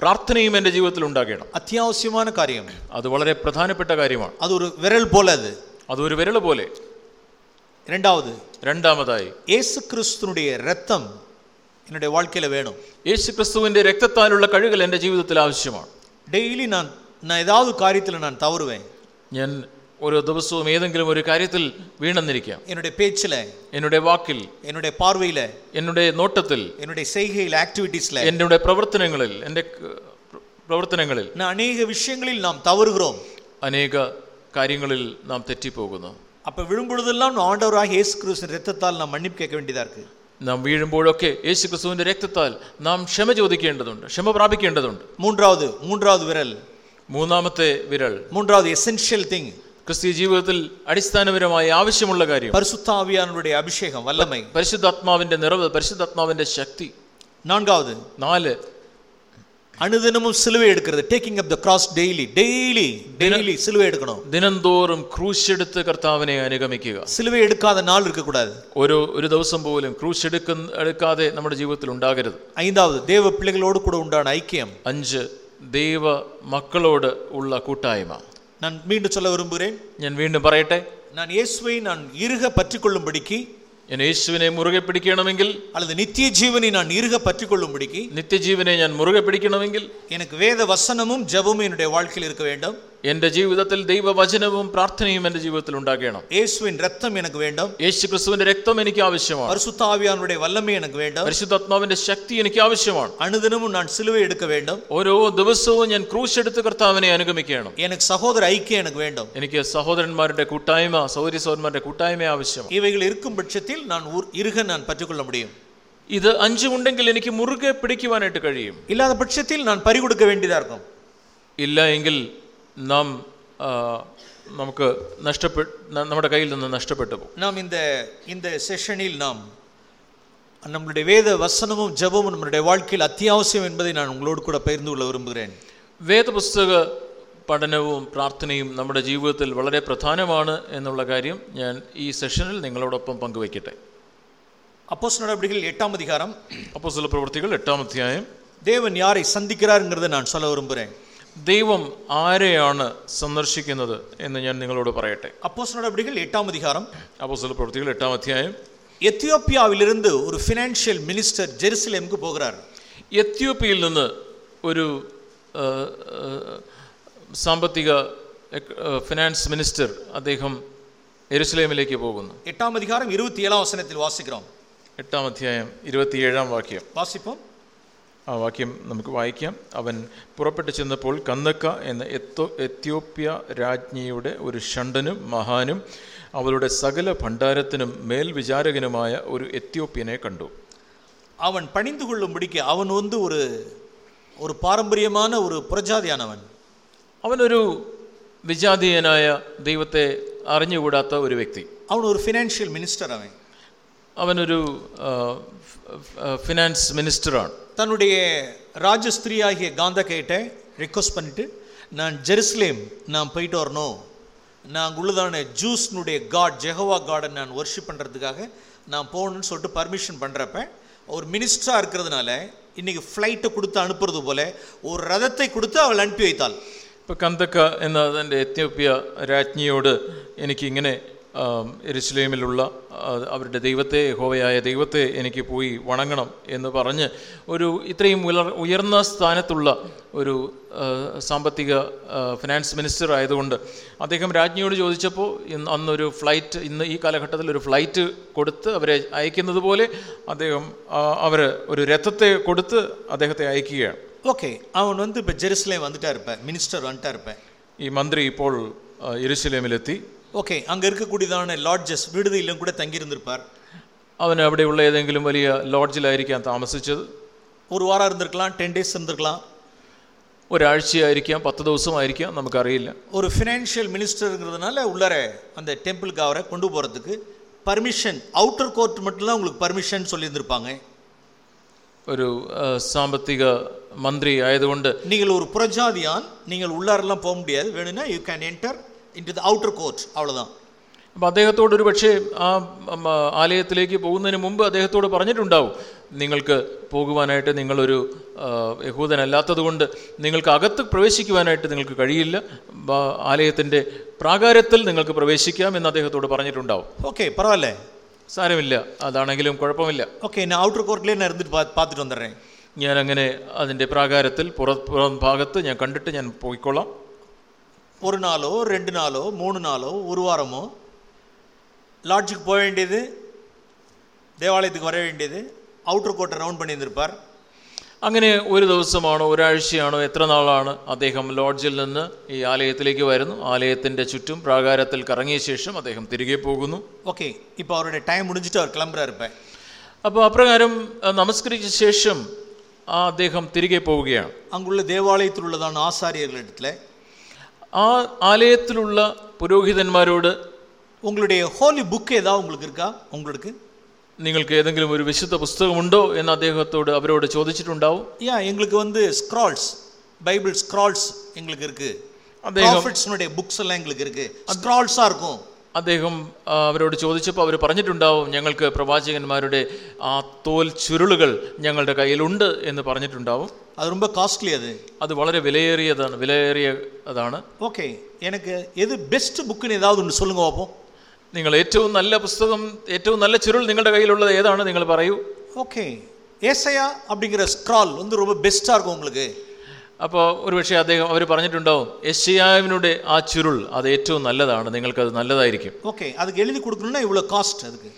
പ്രാർത്ഥനയും എൻ്റെ ജീവിതത്തിൽ ഉണ്ടാകണം அத்தியாவசியமான காரியம் അത് വളരെ പ്രധാനപ്പെട്ട കാര്യമാണ് அது ஒரு விரல் போல அது അതൊരു വിരൽ പോലെ இரண்டாவது രണ്ടാമതായി இயேசு கிறிஸ்துனுடைய ரத்தம் என்னுடைய வாழ்க்கையில வேணும் യേശു ക്രിസ്തുവിൻ്റെ രക്തത്താലുള്ള കഴുകൽ എൻ്റെ ജീവിതത്തിൽ ആവശ്യമാണ് டெய்லி நான் நான் ஏதாவது காரியத்தில் நான் தவறுவேன் ഞാൻ ഓരോ ദിവസവും ഏതെങ്കിലും ഒരു കാര്യത്തിൽ വീണെന്നിരിക്കാം என்னுடைய பேச்சில் എന്നുടെ വാക്കിൽ என்னுடைய பார்வையில் എന്നുടെ നോട്ടത്തിൽ என்னுடைய செய்கையில் ஆக்டிவிட்டீஸில் എന്നുടെ പ്രവർത്തനങ്ങളിൽ എൻ്റെ ക- പ്രവർത്തനങ്ങളിൽ நான் அநேக விஷயங்களில் நாம் தவறுகிறோம் അനേക കാര്യങ്ങളിൽ നാം തെറ്റിപ്പോകുന്നു அப்போ விழும்பொழுதெல்லாம் நாம் ஆண்டவராக இயேசு கிறிஸ்து ரத்தத்தால் நாம் மன்னிப்பு கேட்க வேண்டியதாக இருக்குது നാം വീഴുമ്പോഴൊക്കെ യേശു ക്രിസ്തുവിൻ്റെ രക്തത്താൽ നാം ക്ഷമ ചോദിക്കേണ്ടതുണ്ട് ക്ഷമ പ്രാപിക്കേണ്ടതുണ്ട് மூன்றாவது மூன்றாவது விரல் മൂന്നാമത്തെ വിരൽ மூன்றாவது எசென்ஷியல் திங் ക്രിസ്തീയ ജീവിതത്തിൽ അടിസ്ഥാനപരമായി ആവശ്യമുള്ള കാര്യം பரிசுத்த ஆவியானுடைய அபிஷேகம் வல்லமை പരിശുദ്ധാത്മാവിന്റെ നിറവ് പരിശുദ്ധാത്മാവിന്റെ ശക്തി நான்காவது നാല് அனுதினமும் சிலுவை எடுக்கிறது taking up the cross daily daily daily சிலுவை எடுக்கணும் ദിനംതോറും ക്രൂശെടുത്ത് കർത്താവിനെ അനുഗമിക്കുക சிலுவை எடுக்காத நாள் இருக்கக்கூடாது ഒരു ഒരു ദിവസം പോലും ക്രൂശ് എടുക്കുന്ന എടുക്കാതെ നമ്മുടെ ജീവിതത്തിൽ ഉണ്ടാകരുത് ஐந்தாவது தேவ பிள்ளைகளோடு கூட உண்டான ஐக்கியம் അഞ്ച് ദൈവ മക്കളോട് ഉള്ള കൂട്ടായ്മ நான் மீண்டும் சொல்ல விரும்புகிறேன் ഞാൻ വീണ്ടും പറയട്ടെ நான் இயேசுவை நான் இருக பற்றிக்கொள்ளும்படிக்கு ഞാൻ യേശുവിനെ മുറുകെ പിടിക്കണമെങ്കിൽ அல்லது நித்திய ஜீவனை நான் இருக பற்றிக்கொள்ளும்படிக்கு നിത്യജീവനെ ഞാൻ മുറുകെ പിടിക്കണമെങ്കിൽ எனக்கு வேத வசனமும் ஜெபமும் என்னுடைய வாழ்க்கையில் இருக்க வேண்டும் എന്റെ ജീവിതത്തിൽ ദൈവവചനവും പ്രാർത്ഥനയും എന്റെ ജീവിതത്തിൽ ഉണ്ടാകണം. യേശുവിൻ രക്തം എനിക്ക് വേണ്ടും. യേശു ക്രിസ്തുവിന്റെ രക്തം എനിക്ക് ആവശ്യമാണ്. പരിശുദ്ധാവിയാനുടെ വല്ലമ എനിക്ക് വേണ്ടും. പരിശുദ്ധാത്മാവിന്റെ ശക്തി എനിക്ക് ആവശ്യമാണ്. അണുദിനവും ഞാൻ സിലുവ എടുക്ക വേണ്ടും. ഓരോ ദിവസവും ഞാൻ ക്രൂശ് എടുത്ത് കർത്താവിനെ അനുഗമിക്കണം. എനിക്ക് സഹോദര ഐക്യം എനിക്ക് വേണ്ടും. എനിക്ക് സഹോദരന്മാരുടെ കൂട്ടായ്മ സൗരി സഹോദരന്മാരുടെ കൂട്ടായ്മ ആവശ്യം ഇവകൾ ഇരിക്കും പക്ഷത്തിൽ ഞാൻ ഇരുക ഞാൻ പറ്റുകൊള്ള മുടിയും. ഇത് അഞ്ചുമുണ്ടെങ്കിൽ എനിക്ക് മുറുകെ പിടിക്കുവാനായിട്ട് കഴിയും. ഇല്ലാത്ത പക്ഷത്തിൽ ഞാൻ പരികൊടുക്ക വേണ്ടിയതാർക്കും. ഇല്ല എങ്കിൽ നാം ആ, നമുക്ക് നഷ്ടപ്പെ ന- നമ്മുടെ കയ്യിൽ നിന്ന് നഷ്ടപ്പെട്ടു പോകും நாம் இந்த இந்த செஷனில் நாம் நம்மளுடைய வேத வசனமும் ஜெபமும் நம்மளுடைய வாழ்க்கையில் அத்தியாவசியம் என்பதை நான் உங்களோடு கூட பகிர்ந்து கொள்ள விரும்புகிறேன் വേദപുസ്തക പഠനവും പ്രാർത്ഥനയും നമ്മുടെ ജീവിതത്തിൽ വളരെ പ്രധാനമാണ് എന്നുള്ള കാര്യം ഞാൻ ഈ സെഷനിൽ നിങ്ങളോടൊപ്പം പങ്കുവയ്ക്കട്ടെ அப்போஸ் நடவடிக்கைகள் எட்டாம் அதிகாரம் അപ്പോൾ ചില പ്രവൃത്തികൾ എട്ടാം അധ്യായം தேவன் யாரை சந்திக்கிறாருங்கிறதை நான் சொல்ல விரும்புகிறேன் ദൈവം ആരെയാണ് സന്ദർശിക്കുന്നത് എന്ന് ഞാൻ നിങ്ങളോട് പറയട്ടെ அப்போஸ் நடவடிக்கைகள் எட்டாம் அதிகாரம் അപ്പോൾ ചില പ്രവൃത്തികൾ എട്ടാം അധ്യായം எத்தியோப்பியாவிலிருந்து ஒரு ஃபினான்ஷியல் மினிஸ்டர் ஜெருசலேமுக்கு போகிறார் എത്യോപ്യയിൽ നിന്ന് ഒരു ആ, ആ, സാമ്പത്തിക എക്- ആ, ഫിനാൻസ് മിനിസ്റ്റർ അദ്ദേഹം എരുസലേമിലേക്ക് പോകുന്നു எட்டாம் அதிகாரம் இருபத்தி ஏழாம் வசனத்தில் வாசிக்கிறோம் എട്ടാം അധ്യായം ഇരുപത്തിയേഴാം വാക്യം வாசிப்போம் ആ വാക്യം നമുക്ക് വായിക്കാം അവൻ പുറപ്പെട്ടു ചെന്നപ്പോൾ കന്നക്ക എന്ന എത്തോ എത്യോപ്യ രാജ്ഞിയുടെ ഒരു ഷണ്ടനും മഹാനും അവളുടെ സകല ഭണ്ഡാരത്തിനും മേൽവിചാരകനുമായ ഒരു എത്യോപ്യനെ കണ്ടു அவன் பணிந்து கொள்ளும்படிக்கு அவன் வந்து ஒரு ஒரு பாரம்பரியமான ஒரு புரஜாதியானவன் അവനൊരു വിജാതീയനായ ദൈവത്തെ അറിഞ്ഞുകൂടാത്ത ഒരു വ്യക്തി அவன் ஒரு ஃபினான்ஷியல் மினிஸ்டர் அவன் അവനൊരു ആ, ഫ്- ഫിനാൻസ് മിനിസ്റ്ററാണ് தன்னுடைய ராஜஸ்திரியாகிய காந்தகைட்ட ரிக்வஸ்ட் பண்ணிட்டு நான் ஜெருசலேம் நான் போயிட்டு வரணும் நான் அங்கே உள்ளதான ஜூஸ்னுடைய காட் ஜெகவா காடை நான் ஒர்ஷிப் பண்ணுறதுக்காக நான் போகணும்னு சொல்லிட்டு பர்மிஷன் பண்ணுறப்ப ஒரு மினிஸ்டராக இருக்கிறதுனால இன்னைக்கு ஃப்ளைட்டை கொடுத்து அனுப்புறது போல ஒரு ரதத்தை கொடுத்து அவள் அனுப்பி வைத்தாள் ഇപ്പോൾ കന്തക്ക എന്ന തൻ്റെ എത്യോപ്യ രാജ്ഞിയോട് എനിക്കിങ്ങനെ ആം, എരുസലേമിലുള്ള ആ, അവരുടെ ദൈവത്തെ യഹോവയായ ദൈവത്തെ എനിക്ക് പോയി വണങ്ങണം എന്ന് പറഞ്ഞ് ഒരു ഇത്രയും ഉയർ ഉയർന്ന സ്ഥാനത്തുള്ള ഒരു ആ, സാമ്പത്തിക ആ, ഫിനാൻസ് മിനിസ്റ്റർ ആയതുകൊണ്ട് അദ്ദേഹം രാജ്ഞിയോട് ചോദിച്ചപ്പോൾ ഇന്ന് അന്നൊരു ഫ്ലൈറ്റ് ഇന്ന് ഈ കാലഘട്ടത്തിൽ ഒരു ഫ്ലൈറ്റ് കൊടുത്ത് അവരെ അയക്കുന്നത് പോലെ അദ്ദേഹം അവർ ഒരു രഥത്തെ കൊടുത്ത് അദ്ദേഹത്തെ അയക്കുകയാണ് ஓகே அவன் வந்து இப்போ ஜெருசலேம் வந்துட்டா இருப்பேன் மினிஸ்டர் வந்துட்டா இருப்பேன் ഈ മന്ത്രി ഇപ്പോൾ ആ, യെരുശലേമിലെത്തി ஓகே அங்கே இருக்கக்கூடியதான லாட்ஜஸ் விடுதியிலும் கூட தங்கியிருந்திருப்பார் അവൻ അവിടെയുള്ള ഏതെങ്കിലും വലിയ ലോഡ്ജിലായിരിക്കാം താമസിച്ചത് ஒரு வாரம் இருந்திருக்கலாம் டென் டேஸ் இருந்திருக்கலாம் ഒരാഴ്ചയായിരിക്കാം പത്ത് ദിവസമായിരിക്കാം നമുക്കറിയില്ല ஒரு ஃபினான்ஷியல் மினிஸ்டருங்கிறதுனால உள்ளார அந்த டெம்பிளுக்கு அவரை கொண்டு போகிறதுக்கு பர்மிஷன் அவுட்டர் கோர்ட் மட்டும்தான் உங்களுக்கு பர்மிஷன் சொல்லியிருந்திருப்பாங்க ഒരു ആ, സാമ്പത്തിക മന്ത്രി ആയതുകൊണ്ട് நீங்கள் ஒரு புறஜாதியான் நீங்கள் உள்ளாரெல்லாம் போக முடியாது வேணும்னா you can enter in the outer court അവളതാണ് അപ്പോൾ അദ്ദേഹത്തോട് ഒരു പക്ഷേ ആ ആലയത്തിലേക്ക് പോകുന്നതിന് മുമ്പ് അദ്ദേഹത്തോട് പറഞ്ഞിട്ടുണ്ടാവും നിങ്ങൾക്ക് പോകുവാനായിട്ട് നിങ്ങളൊരു യഹൂദനല്ലാത്തത് കൊണ്ട് നിങ്ങൾക്ക് അകത്ത് പ്രവേശിക്കുവാനായിട്ട് നിങ്ങൾക്ക് കഴിയില്ല. ആലയത്തിന്റെ പ്രാകാരത്തിൽ നിങ്ങൾക്ക് പ്രവേശിക്കാം എന്ന് അദ്ദേഹത്തോട് പറഞ്ഞിട്ടുണ്ടാവും. ഓക്കെ പറവല്ലേ സാരമില്ല. അതാണെങ്കിലും കുഴപ്പമില്ല. ഓക്കെ ഞാൻ ഔട്ടർ കോർട്ടിലേ നടന്നിട്ട് പാത്തിട്ട് വന്നിട്ടേ ഞാനങ്ങനെ അതിന്റെ പ്രാകാരത്തിൽ പുറ പുറം ഭാഗത്ത് ഞാൻ കണ്ടിട്ട് ഞാൻ പോയിക്കൊള്ളാം. ஒரு நாளோ ரெண்டு நாளோ மூணு நாளோ ஒரு வாரமோ லாட்ஜுக்கு போக வேண்டியது தேவாலயத்துக்கு வர வேண்டியது அவுட்டர் கோர்ட்டை ரவுண்ட் பண்ணியிருந்திருப்பார் അങ്ങനെ ഒരു ദിവസമാണോ ഒരാഴ്ചയാണോ എത്ര നാളാണ് അദ്ദേഹം ലോഡ്ജിൽ നിന്ന് ഈ ആലയത്തിലേക്ക് വരുന്നു ആലയത്തിൻ്റെ ചുറ്റും പ്രാകാരത്തിൽ കറങ്ങിയ ശേഷം അദ്ദേഹം തിരികെ പോകുന്നു ஓகே இப்போ அவருடைய டைம் முடிஞ்சிட்டு அவர் கிளம்புறாரு இருப்பேன் അപ്പോൾ അപ്രകാരം അഹ്, നമസ്കരിച്ച ശേഷം ആ അദ്ദേഹം തിരികെ പോവുകയാണ് அங்குள்ள தேவாலயத்தில் உள்ளதான ஆசாரியர்களிடத்துல ആ ആലയത്തിലുള്ള പുരോഹിതന്മാരോട് உங்களுடைய ஹோலி புக் ஏதாவது உங்களுக்கு இருக்கா உங்களுக்கு നിങ്ങൾക്ക് ഏതെങ്കിലും ഒരു വിശുദ്ധ പുസ്തകമുണ്ടോ എന്ന് അദ്ദേഹത്തോട് അവരോട് ചോദിച്ചിട്ടുണ്ടാവും ஏன் எங்களுக்கு வந்து ஸ்க்ரால்ஸ் பைபிள் ஸ்க்ரால்ஸ் எங்களுக்கு இருக்கு അദ്ദേഹം ப்ராஃபிட்ஸ்னுடைய புக்ஸ் எல்லாம் எங்களுக்கு இருக்கு ஸ்க்ரால்ஸாக இருக்கும் അദ്ദേഹം ആ, അവരോട് ചോദിച്ചപ്പോൾ അവർ പറഞ്ഞിട്ടുണ്ടാവും ഞങ്ങൾക്ക് പ്രവാചകന്മാരുടെ ആ തോൽ ചുരുളുകൾ ഞങ്ങളുടെ കയ്യിലുണ്ട് എന്ന് പറഞ്ഞിട്ടുണ്ടാവും அது ரொம்ப காஸ்ட்லி அது അത് വളരെ വിലയേറിയതാണ് വിലയേറിയ അതാണ് ஓகே எனக்கு எது பெஸ்ட் புக்குன்னு ஏதாவது ஒன்று சொல்லுங்க பார்ப்போம் നിങ്ങൾ ഏറ്റവും നല്ല പുസ്തകം ഏറ്റവും നല്ല ചുരുൾ നിങ്ങളുടെ കയ്യിലുള്ളത് ഏതാണ് നിങ്ങൾ പറയൂ ஓகே ஏசையா அப்படிங்கிற ஸ்க்ரால் வந்து ரொம்ப பெஸ்ட்டாக இருக்கும் உங்களுக்கு അപ്പോൾ ഒരുപക്ഷെ അദ്ദേഹം അവർ പറഞ്ഞിട്ടുണ്ടാവും യശയാവിനുടെ ആ ചുരുൾ അത് ഏറ്റവും നല്ലതാണ് നിങ്ങൾക്കത് നല്ലതായിരിക്കും ஓகே அதுக்கு எழுதி கொடுக்கணும்னா இவ்வளோ காஸ்ட் அதுக்கு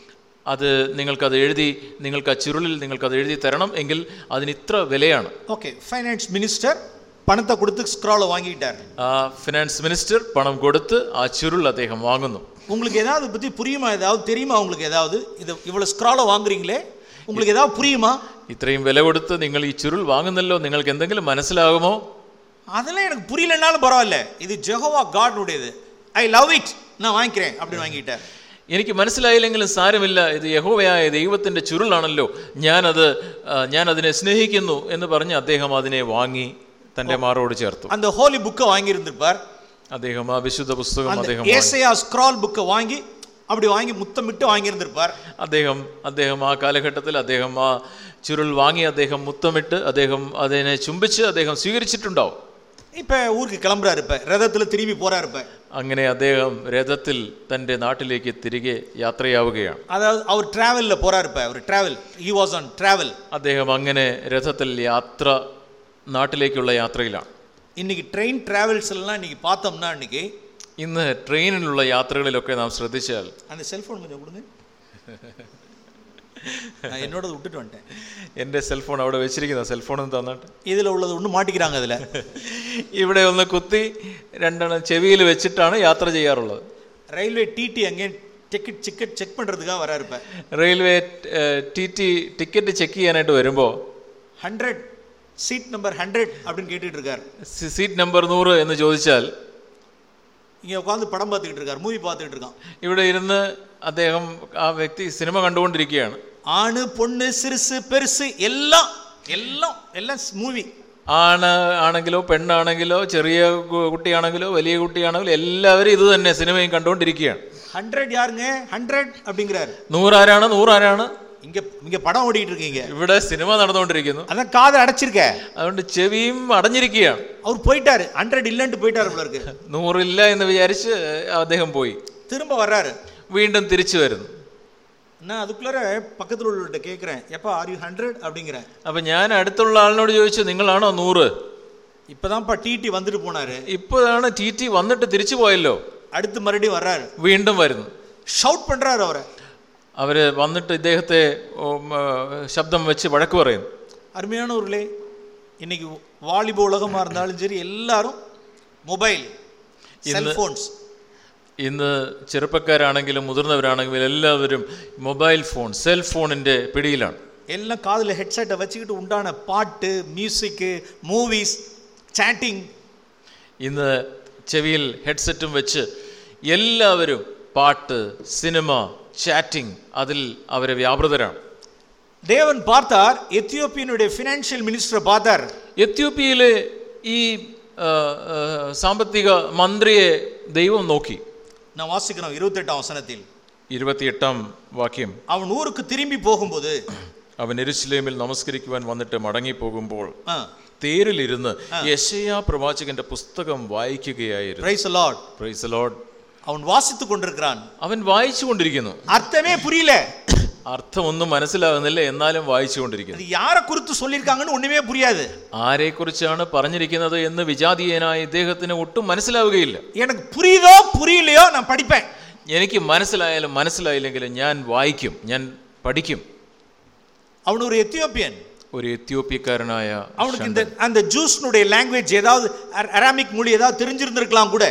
അത് നിങ്ങൾക്കത് എഴുതി നിങ്ങൾക്ക് ആ ചുരുളിൽ നിങ്ങൾക്കത് എഴുതി തരണം എങ്കിൽ അതിന് ഇത്ര വിലയാണ് ஓகே ஃபைனான்ஸ் மினிஸ்டர் பணத்தை கொடுத்து ஸ்க்ராலை வாங்கிட்டார் ആ ഫിനാൻസ് മിനിസ്റ്റർ പണം കൊടുത്ത് ആ ചുരുൾ അദ്ദേഹം വാങ്ങുന്നു உங்களுக்கு ஏதாவது பற்றி புரியுமா ஏதாவது தெரியுமா உங்களுக்கு ஏதாவது இது இவ்வளோ ஸ்க்ராலை வாங்குறீங்களே உங்களுக்கு ஏதாவது புரியுமா ഇത്രയും വില കൊടുത്ത് നിങ്ങൾ ഈ ചുരുൾ വാങ്ങുന്നല്ലോ നിങ്ങൾക്ക് എന്തെങ്കിലും മനസ്സിലാകുമോ அதெல்லாம் எனக்கு புரியலனாலும் பரவாயில்ல இது ஜெகோவா காட்னுடையது ஐ லவ் இட் நான் வாங்கிக்கிறேன் அப்படின்னு வாங்கிட்டார் എനിക്ക് മനസ്സിലായില്ലെങ്കിലും സാരമില്ല ഇത് യഹോവയായ ദൈവത്തിൻ്റെ ചുരുളാണല്ലോ ഞാനത് ആ, ഞാനതിനെ സ്നേഹിക്കുന്നു എന്ന് പറഞ്ഞ് അദ്ദേഹം അതിനെ വാങ്ങി തൻ്റെ മാറോട് ചേർത്തു அந்த ஹோலி புக்கை வாங்கியிருந்திருப்பார் അദ്ദേഹം ആ വിശുദ്ധ പുസ്തകം அந்த അദ്ദേഹം വാങ്ങി. ஏசையா ஸ்க்ரால் புக்கை வாங்கி அப்படி வாங்கி முத்தமிட்டு வாங்கியிருந்திருப்பார் അദ്ദേഹം അദ്ദേഹം ആ കാലഘട്ടത്തിൽ അദ്ദേഹം ആ ചുരുൾ വാങ്ങി അദ്ദേഹം മുത്തമിട്ട് അദ്ദേഹം അതിനെ ചുംബിച്ച് അദ്ദേഹം സ്വീകരിച്ചിട്ടുണ്ടാവും இப்போ ஊருக்கு கிளம்புறாரு இப்போ ரதத்தில் திரும்பி போறாரு இப்போ അങ്ങനെ അദ്ദേഹം രഥത്തിൽ തൻ്റെ നാട്ടിലേക്ക് തിരികെ യാത്രയാവുകയാണ് அதாவது அவர் டிராவலில் போறாரு இப்போ அவர் travel he was on travel അദ്ദേഹം അങ്ങനെ രഥത്തിൽ യാത്ര നാട്ടിലേക്കുള്ള യാത്രയിലാണ് இன்னைக்கு ட்ரெயின் டிராவல்ஸ் எல்லாம் இன்னைக்கு பார்த்தோம்னா இன்னைக்கு ഇന്ന് ട്രെയിനിലുള്ള യാത്രകളിലൊക്കെ നാം ശ്രദ്ധിച്ചാൽ அந்த செல்ஃபோன் கொஞ்சம் கொடுங்க நான் என்னோடது விட்டுட்டு வந்துட்டேன் എൻ്റെ സെൽഫോൺ അവിടെ വെച്ചിരിക്കുന്ന സെൽഫോൺ ഒന്ന് തന്നിട്ട് இதில் உள்ளது ஒன்று மாட்டிக்கிறாங்க அதில் ഇവിടെ ഒന്ന് കുത്തി രണ്ടെണ്ണം ചെവിയിൽ വെച്ചിട്ടാണ് യാത്ര ചെയ്യാറുള്ളത് ரயில்வே டிடி அங்கே டிக்கெட் டிக்கெட் செக் பண்ணுறதுக்காக வராரு இப்போ railway T T ticket check ചെയ്യാനായിട്ട് വരുമ്പോൾ ஹண்ட்ரட் சீட் நம்பர் ஹண்ட்ரட் அப்படின்னு கேட்டுட்டு இருக்காரு സീറ്റ് നമ്പർ നൂറ് എന്ന് ചോദിച്ചാൽ இங்கே உட்காந்து படம் பார்த்துக்கிட்டு இருக்காரு மூவி பார்த்துக்கிட்டு இருக்கான் ഇവിടെ ഇരുന്ന് അദ്ദേഹം ആ വ്യക്തി സിനിമ കണ്ടുകൊണ്ടിരിക്കുകയാണ് ஆணு பொண்ணு சிறுசு பெருசு எல்லாம் எல்லாம் எல்லாம் மூவி ആണ് ആണെങ്കിലോ പെണ്ണാണെങ്കിലോ ചെറിയ കു- കുട്ടിയാണെങ്കിലോ വലിയ കുട്ടിയാണെങ്കിലോ എല്ലാവരും ഇത് തന്നെ സിനിമയും കണ്ടുകൊണ്ടിരിക്കുകയാണ് ஹண்ட்ரட் யாருங்க ஹண்ட்ரட் அப்படிங்கிறாரு നൂറാരാണ് നൂറാരാണ് இங்க இங்க படம் ஓடிட்டு இருக்கீங்க ഇവിടെ സിനിമ നടന്നുകൊണ്ടിരിക്കുന്നു அதான் காது அடைச்சிருக்க അതുകൊണ്ട് ചെവിയും അടഞ്ഞിരിക്കുകയാണ് அவர் போயிட்டாரு ஹண்ட்ரட் இல்லைன்ட்டு போயிட்டாரு போல இருக்கு നൂറില്ല എന്ന് വിചാരിച്ച് അദ്ദേഹം പോയി திரும்ப வர்றாரு വീണ്ടും തിരിച്ചു വരുന്നു நான் அதுக்குள்ளார பக்கத்துல உள்ளவர்கிட்ட கேட்குறேன் எப்பா ஆர் யூ ஹண்ட்ரட் அப்படிங்கிறேன் അപ്പൊ ഞാൻ അടുത്തുള്ള ആളിനോട് ചോദിച്ചു നിങ്ങളാണോ നൂറ് இப்பதான்ப்பா டிடி வந்துட்டு போனாரு ഇപ്പോഴാണ് ടി ടി വന്നിട്ട് തിരിച്ചു പോയല്ലോ அடுத்து மறுபடியும் வர்றாரு വീണ്ടും വരുന്നു ஷவுட் பண்றாரு அவரை അവർ വന്നിട്ട് ഇദ്ദേഹത്തെ ശബ്ദം വെച്ച് വഴക്ക് പറയും. അരുമയാണൂരിലെ ഇന്നിക്ക് വാളിബോൾ ഉലകമാ ഇരുന്നാലും ശരി എല്ലാവരും മൊബൈൽ സെൽഫോൺസ് ഇന്ന് ചെറുപ്പക്കാരാണെങ്കിലും മുതിർന്നവരാണെങ്കിലും എല്ലാവരും മൊബൈൽ ഫോൺ സെൽ ഫോണിന്റെ പിടിയിലാണ്. എല്ലാം കാതിൽ ഹെഡ്സെറ്റ് വെച്ചിട്ട് ഉണ്ടാണ് പാട്ട് മ്യൂസിക് മൂവീസ് ചാറ്റിംഗ് ഇന്ന് ചെവിയിൽ ഹെഡ്സെറ്റും വെച്ച് എല്ലാവരും പാട്ട് സിനിമ ചാറ്റിംഗ് അതിൽ അവർ വ്യാപൃതരാണ്. ദേവൻ പാർത്താർ എത്യോപ്യയുടെ ഫിനാൻഷ്യൽ മിനിസ്റ്റർ പാർത്താർ എത്യോപ്യയിലെ ഈ സാമ്പത്തിക മന്ത്രിയെ ദൈവം നോക്കി. നാം വാസിക്കണം ഇരുപത്തെട്ടാം അവസരത്തിൽ ഇരുപത്തിയെട്ടാം വാക്യം. അവൻ ഊർക്ക് തിരുമ്പി പോകുമ്പോൾ (clears throat) അവൻ എരുസലേമിൽ നമസ്കരിക്കുവാൻ വന്നിട്ട് മടങ്ങി പോകുമ്പോൾ തേരിലിരുന്ന് യശയാ പ്രവാചകന്റെ പുസ്തകം വായിക്കുകയായിരുന്നു. பிரைஸ் லார்ட் പ്രൈസ് ലോഡ് அவன் வாசித்து கொண்டிருக்கிறான் അവൻ വായിച്ചു കൊണ്ടിരിക്കുന്നു அர்த்தமே புரியல അർത്ഥമൊന്നും മനസ്സിലാകുന്നില്ല എന്നാലും വായിച്ചു കൊണ്ടിരിക്കുന്നു அது யாரை குறித்து சொல்லியிருக்காங்கன்னு ஒண்ணுமே புரியாது ആരെക്കുറിച്ചാണ് പറഞ്ഞിരിക്കുന്നത് എന്ന് വിജാതീയനായ ഇദ്ദേഹത്തിന് ഒട്ടും മനസ്സിലാവുകയില്ല எனக்கு புரியுதோ புரியலையோ நான் படிப்பேன் എനിക്ക് മനസ്സിലായാലും മനസ്സിലായില്ലെങ്കിലും ഞാൻ വായിക്കും ഞാൻ പഠിക്കും அவன் ஒரு எத்தியோப்பியன் ഒരു എത്യോപ്യക്കാരനായ அவனுக்கு இந்த அந்த ஜூஸ்னுடைய லாங்குவேஜ் ஏதாவது அர- அராமிக் மொழி ஏதாவது தெரிஞ்சிருந்திருக்கலாம் கூட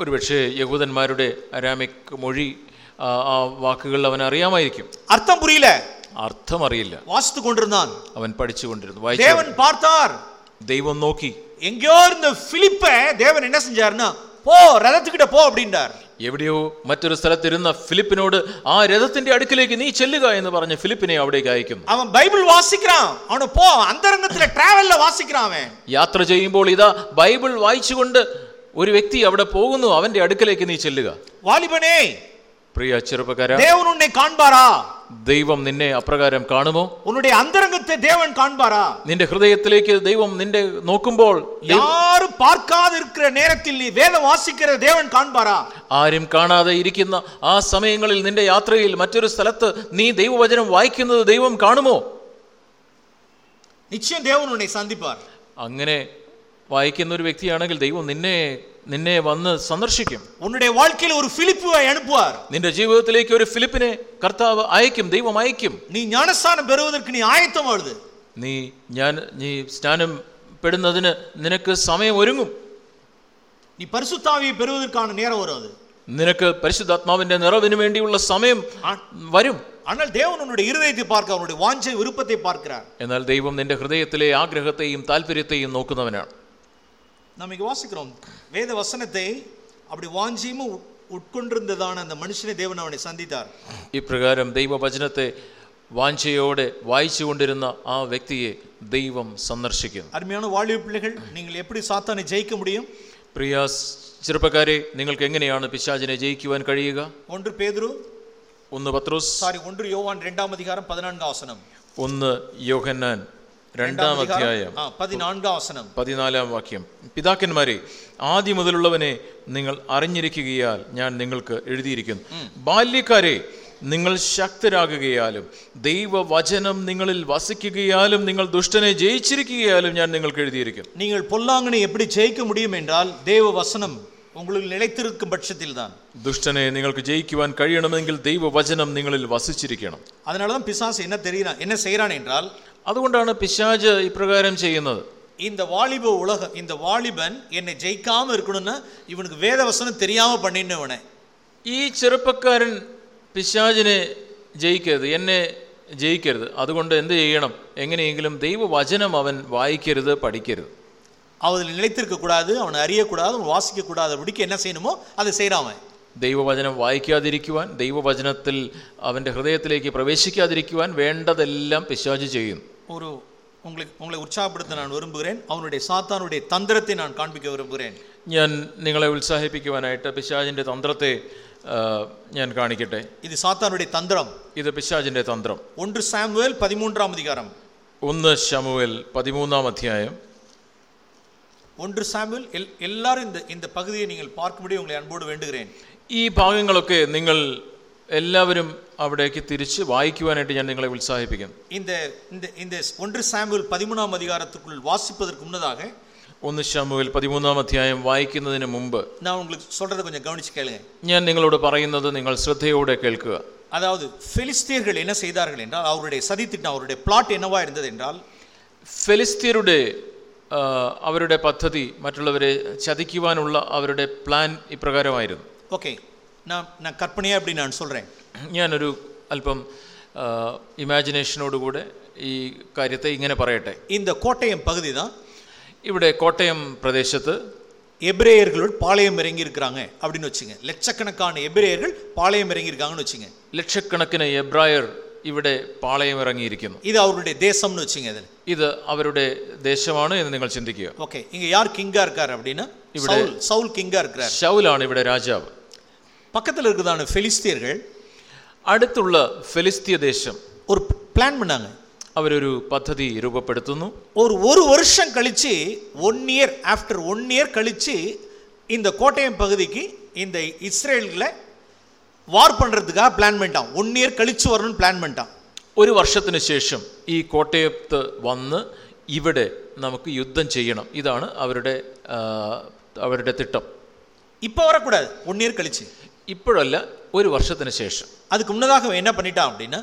ഒരുപക്ഷെ യഹൂദന്മാരുടെ അരാമിക് മൊഴി ആ വാക്കുകൾ അവൻ അറിയാമായിരിക്കും. അർത്ഥം പുറിയില്ല അർത്ഥം അറിയില്ല. വാസ്തു കൊണ്ടിരുന്നാൻ. അവൻ പഠിച്ചുകൊണ്ടിരുന്നു ദേവൻ പാർത്താർ. ദൈവം നോക്കി. എങ്കോ ഇരുന്ന് ഫിലിപ്പ ദേവൻ എന്നെ സഞ്ചാരന പോ രഥത്തുക്കിട്ട പോ അപ്പിണ്ടാർ എവിടെയോ മറ്റൊരു സ്ഥലത്തിരുന്ന ഫിലിപ്പിനോട് ആ രഥത്തിന്റെ അടുക്കിലേക്ക് നീ ചെല്ലുക എന്ന് പറഞ്ഞ് ഫിലിപ്പിനെ അവിടേക്ക് അയക്കുന്നു അവൻ ബൈബിൾ വാസിക്കാം പോ അന്തരംഗത്തിലെ ട്രാവലിലെ അവൻ. യാത്ര ചെയ്യുമ്പോൾ ഇതാ ബൈബിൾ വായിച്ചുകൊണ്ട് ഒരു വ്യക്തി അവിടെ പോകുന്നു അവന്റെ അടുക്കലേക്ക് നീ ചെല്ലുക. വാലിബനേ പ്രിയ ചെറുപ്പക്കാര ദേവൻ ഉന്നെ ദൈവം നിന്നെ അപ്രകാരം കാണുമോ? ഉന്നുടേ അന്തരംഗത്തെ ദേവൻ കാണാറാ നിന്റെ ഹൃദയത്തിലേക്ക് ദൈവം നിന്റെ നോക്കുമ്പോൾ ആരും പാർക്കാതിരിക്കുന്ന നേരത്തിൽ നീ വേദം വാസിക്കുന്ന ദേവൻ കാണാറാ ആരും കാണാതെ ഇരിക്കുന്ന ആ സമയങ്ങളിൽ നിന്റെ യാത്രയിൽ മറ്റൊരു സ്ഥലത്ത് നീ ദൈവവചനം വായിക്കുന്നത് ദൈവം കാണുമോ? നിശ്ചയം ദേവൻ ഉന്നെ സന്ദിപ്പാർ അങ്ങനെ വായിക്കുന്ന ഒരു വ്യക്തിയാണെങ്കിൽ ദൈവം നിന്നെ നിന്നെ വന്ന് സന്ദർശിക്കും உன்னுடைய வாழ்க்கையில் ஒரு பிலிப்புவை அனுப்புவார் നിന്റെ ജീവിതത്തിലേക്ക് ഒരു ഫിലിപ്പിനെ കർത്താവ് അയക്കും ദൈവം അയക്കും நீ ஞானஸ்தானம் பெறுவதற்கு நீ ஆயத்தம் ஆகுது നീ ഞാൻ നീ സ്നാനം പെടുന്നതിന് നിനക്ക് സമയം ഒരുങ്ങും நீ பரிசுத்தாவியை பெறுவதற்கான நேரம் வரும் அது നിനക്ക് പരിശുദ്ധാത്മാവിന്റെ നിറവിന് വേണ്ടിയുള്ള സമയം വരും ஆனால் தேவன் உன்னுடைய இருதயத்தை பார்க்க அவனுடைய வாஞ்சை விருப்பத்தை பார்க்கிறார் എന്നാൽ ദൈവം നിന്റെ ഹൃദയത്തിലെ ആഗ്രഹത്തെയും താല്പര്യത്തെയും നോക്കുന്നവനാണ് நம்ம இங்க வாசிக்கிறோம் வேத வசனத்தை அப்படி வாஞ்சியும் உட்- உட்கொண்டிருந்ததான அந்த மனுஷனை தேவன் அவனை சந்தித்தார் ഇപ്രകാരം ദൈവവചനത്തെ വാഞ്ചയോടെ വായിച്ചുകൊണ്ടിരുന്ന ആ വ്യക്തിയെ ദൈവം സന്ദർശിക്കുന്നു அருமையான வாலிப பிள்ளைகள் நீங்கள் எப்படி சாத்தானை ஜெயிக்க முடியும் പ്രിയ സ് ചെറുപ്പക്കാരെ നിങ്ങൾക്ക് എങ്ങനെയാണ് പിശാചിനെ ജയിക്കുവാൻ കഴിയുക ஒன்று பேதுரு ഒന്ന് പത്രോസ് சாரி ஒன்று யோவான் இரண்டாம் அதிகாரம் பதினான்காம் வசனம் ഒന്ന് യോഹന്നാൻ രണ്ടാം അധ്യായം ஆ, பதினான்காம் வசனம் പതിനാലാം വാക്യം പിതാക്കന്മാരെ ആദ്യം മുതലുള്ളവനെ നിങ്ങൾ അറിഞ്ഞിരിക്കുകയാൽ ഞാൻ നിങ്ങൾക്ക് എഴുതിയിരിക്കുന്നു ബാല്യക്കാരെ നിങ്ങൾ ശക്തരാകുകയാലും ദൈവവചനം നിങ്ങളിൽ വസിക്കുകയാലും നിങ്ങൾ ദുഷ്ടനെ ജയിച്ചിരിക്കുകയാലും ഞാൻ നിങ്ങൾക്ക് എഴുതിയിരിക്കുന്നു நீங்கள் பொல்லாங்கனை எப்படி ஜெயிக்க முடியும் என்றால் தேவ வசனம் உங்களுக்கு நிலைத்திருக்கும் பட்சத்தில் தான் ദുഷ്ടനെ നിങ്ങൾക്ക് ജയിക്കുവാൻ കഴിയണമെങ്കിൽ ദൈവവചനം നിങ്ങളിൽ വസിച്ചിരിക്കണം அதனால தான் பிசாசு என்ன தெரியுறான் என்ன செய்கிறான் என்றால் അതുകൊണ്ടാണ് പിശാജ് ഇപ്രകാരം ചെയ്യുന്നത് இந்த வாலிப உலகம் இந்த வாலிபன் என்னை ஜெயிக்காம இருக்கணும்னு இவனுக்கு வேதவசனம் தெரியாம பண்ணினவனே ഈ ചെറുപ്പക്കാരൻ പിശാചിനെ ജയിക്കരുത് എന്നെ ജയിക്കരുത് അതുകൊണ്ട് എന്ത് ചെയ്യണം എങ്ങനെയെങ്കിലും ദൈവവചനം അവൻ വായിക്കരുത് പഠിക്കരുത് അവൻ നിലത്തിരിക്ക കൂടാതെ അവൻ അറിയക്കൂടാതെ വാസിക്ക കൂടാതെ പിടിക്ക് എന്നാ ചെയ്യണമോ അത് செய்யறாம ദൈവവചനം വായിക്കാതിരിക്കുവാൻ ദൈവവചനത്തിൽ അവൻ്റെ ഹൃദയത്തിലേക്ക് പ്രവേശിക്കാതിരിക്കുവാൻ വേണ്ടതെല്ലാം പിശാച് ചെയ്യുന്നു ஒரு உங்களுக்கு உங்களை உற்சாகப்படுத்த நான் விரும்புகிறேன் அவனுடைய சாத்தானுடைய தந்திரத்தை நான் காண்பிக்க விரும்புகிறேன் ഞാൻ നിങ്ങളെ ഉത്സാഹിപ്പിക്കുവാനായിട്ട് പിശാചിൻ്റെ തന്ത്രത്തെ ആ, ഞാൻ കാണിക്കട്ടെ இது சாத்தானுடைய தந்திரம் ഇത് പിശാചിൻ്റെ തന്ത്രം ஒன்று சாமுவேல் பதிமூன்றாம் அதிகாரம் ഒന്ന് ശമുവേൽ പതിമൂന്നാം അധ്യായം ஒன்று சாமுவேல் எல் எல்லாரும் இந்த இந்த பகுதியை நீங்கள் பார்க்கும்படி உங்களை அன்போடு வேண்டுகிறேன் ഈ ഭാഗങ്ങളൊക്കെ നിങ്ങൾ എല്ലാവരും അവിടേക്ക് തിരിച്ച് വായിക്കുവാനായിട്ട് ഞാൻ നിങ്ങളെ ഉത്സാഹിപ്പിക്കും இந்த இந்த இந்த ஒன்று சாமுவேல் பதிமூணாம் அதிகாரத்துக்குள் வாசிப்பதற்கு முன்னதாக ഒന്ന് ശമുവേൽ പതിമൂന്നാം അധ്യായം വായിക്കുന്നതിന് മുമ്പ് நான் உங்களுக்கு சொல்றதை கொஞ்சம் கவனிச்சு கேளுங்க ഞാൻ നിങ്ങളോട് പറയുന്നത് നിങ്ങൾ ശ്രദ്ധയോടെ കേൾക്കുക அதாவது பெலிஸ்தியர்கள் என்ன செய்தார்கள் என்றால் அவருடைய சதித்திட்டம் அவருடைய பிளாட் என்னவா இருந்தது என்றால் ഫെലിസ്തീനരുടെ ആ, അവരുടെ പദ്ധതി മറ്റുള്ളവരെ ചതിക്കുവാനുള്ള അവരുടെ പ്ലാൻ ഇപ്രകാരമായിരുന്നു ஓகே நான் நான் கற்பனையா அப்படி நான் சொல்றேன் ഞാനൊരു അല്പം ഇമാജിനേഷനോടുകൂടെ ഈ കാര്യത്തെ ഇങ്ങനെ പറയട്ടെ இந்த கோட்டயம் பகுதி தான் ഇവിടെ കോട്ടയം പ്രദേശത്ത് எபிரேயர்களோடு பாளையம் இறங்கி இருக்கிறாங்க அப்படின்னு வச்சுங்க லட்சக்கணக்கான எபிரேயர்கள் பாளையம் இறங்கி இருக்காங்கன்னு வச்சுங்க ലക്ഷക്കണക്കിന് എബ്രായർ ഇവിടെ പാളയം ഇറങ്ങിയിരിക്കുന്നു இது அவருடைய தேசம்னு வச்சுங்க அதில் ഇത് അവരുടെ ദേശമാണ് എന്ന് നിങ്ങൾ ചിന്തിക്കുക ஓகே இங்க யார் கிங்கா இருக்கார் அப்படின்னா சவுல் சவுல் கிங்கா இருக்கிறார் ഷൗലാണ് ഇവിടെ രാജാവ് பக்கத்தில் இருக்கிறதான பெலிஸ்தியர்கள் അടുത്തുള്ള ഫെലിസ്തീയ ദേശം ஒரு பிளான் பண்ணாங்க അവരൊരു പദ്ധതി രൂപപ്പെടുത്തുന്നു ஒரு ஒரு வருஷம் கழிச்சு one year after one year கழிச்சு இந்த கோட்டயம் பகுதிக்கு இந்த இஸ்ரேலில் வார் பண்ணுறதுக்காக பிளான் பண்ணிட்டான் ஒன் இயர் கழிச்சு வரணும்னு பிளான் பண்ணிட்டான் ഒരു വർഷത്തിന് ശേഷം ഈ കോട്ടയത്ത് വന്ന് ഇവിടെ നമുക്ക് യുദ്ധം ചെയ്യണം ഇതാണ് അവരുടെ ആ, അവരുടെ തിട്ടം இப்போ வரக்கூடாது ஒன் இயர் கழிச்சு ഇപ്പോഴല്ല ഒരു വർഷത്തിന് ശേഷം அதுக்கு முன்னதாக அவன் என்ன பண்ணிட்டான் அப்படின்னா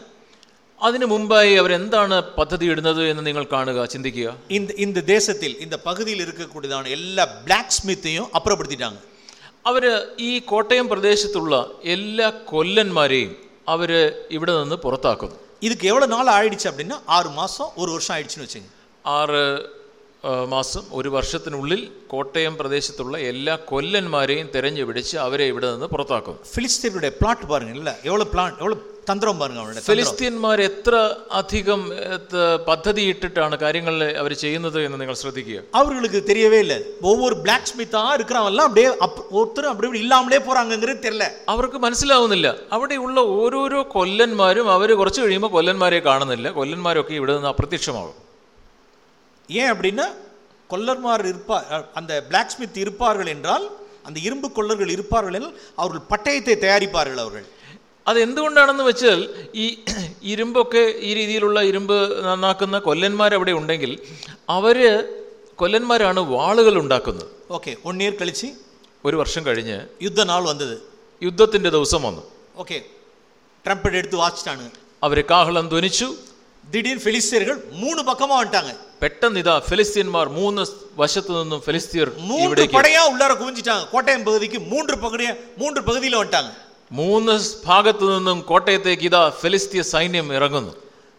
അതിനു മുമ്പായി അവരെന്താണ് പദ്ധതി ഇടുന്നത് എന്ന് നിങ്ങൾ കാണുക ചിന്തിക്കുക இந்த இந்த தேசத்தில் இந்த பகுதியில் இருக்கக்கூடியதான எல்லா பிளாக் ஸ்மித்தையும் அப்புறப்படுத்திட்டாங்க അവര് ഈ കോട്ടയം പ്രദേശത്തുള്ള എല്ലാ കൊല്ലന്മാരെയും അവര് ഇവിടെ നിന്ന് പുറത്താക്കുന്നു இதுக்கு எவ்வளோ நாள் ஆயிடுச்சு அப்படின்னா ஆறு மாதம் ஒரு வருஷம் ஆயிடுச்சுன்னு வச்சுங்க ആറ് ആ, മാസം ഒരു വർഷത്തിനുള്ളിൽ കോട്ടയം പ്രദേശത്തുള്ള എല്ലാ കൊല്ലന്മാരെയും തെരഞ്ഞു പിടിച്ച് അവരെ ഇവിടെ നിന്ന് പുറത്താക്കും. ഫിലിസ്തീനയുടെ പ്ലാട്ട് പറഞ്ഞില്ല? എവ്വളോ പ്ലാൻ എവ്വളോ തന്ത്രം പറഞ്ഞു അവരുടെ ഫിലിസ്തീന്മാർ എത്ര അധികം പദ്ധതി ഇട്ടിട്ടാണ് കാര്യങ്ങൾ അവർ ചെയ്യുന്നത് എന്ന് നിങ്ങൾ ശ്രദ്ധിക്കുക. അവർക്ക് തെരിയവേ ഇല്ല. ഒവ്വൊരു ബ്ലാക്ക് സ്മിത്താ ഇരിക്കുന്നവല്ല അപ്പടിയേ ഒത്തരും അവിടെ ഇവിടെ ഇല്ലാമലേ പോറാങ്ങെങ്കിലും തെരില്ല അവർക്ക് മനസ്സിലാവുന്നില്ല. അവിടെയുള്ള ഓരോരോ കൊല്ലന്മാരും അവർ കുറച്ച് കഴിയുമ്പോൾ കൊല്ലന്മാരെ കാണുന്നില്ല. കൊല്ലന്മാരൊക്കെ ഇവിടെ നിന്ന് അപ്രത്യക്ഷമാകും. ஏன் அப்படின்னா கொல்லர்மார் இருப்பா அந்த பிளாக் ஸ்மித் இருப்பார்கள் என்றால் அந்த இரும்பு கொல்லர்கள் இருப்பார்கள் என்றால் அவர்கள் பட்டயத்தை தயாரிப்பார்கள் அவர்கள் അത് എന്തുകൊണ്ടാണെന്ന് വെച്ചാൽ ഈ ഇരുമ്പൊക്കെ ഈ രീതിയിലുള്ള ഇരുമ്പ് നന്നാക്കുന്ന കൊല്ലന്മാർ അവിടെ ഉണ്ടെങ്കിൽ അവര് കൊല്ലന്മാരാണ് വാളുകൾ ഉണ്ടാക്കുന്നത് ஓகே ஒன் இயர் கழிச்சு ഒരു വർഷം കഴിഞ്ഞ് யுத்த நாள் வந்தது യുദ്ധത്തിന്റെ ദിവസം വന്നു ஓகே ட்ரம்பட் எடுத்து வாச்சிட்டானுங்க അവര് കാഹളം ധ്വനിച്ചു திடீர்னு பெலிஸ்தியர்கள் மூணு பக்கமா வந்துட்டாங்க പെട്ടെന്ന് ഇതാ ഫെലിസ്തീന്മാർ മൂന്ന് വശത്തു നിന്നും ഫെലിസ്തീർ மூன்று ഇവിടേക്ക് படையா உள்ளார குவிஞ்சிட்டாங்க கோட்டயம் பகுதிக்கு மூன்று பகுதியா மூன்று பகுதியில் வந்துட்டாங்க മൂന്ന് ഭാഗത്തു നിന്നും കോട്ടയത്തേക്ക് ഇതാ ഫെലിസ്തീയ സൈന്യം ഇറങ്ങുന്നു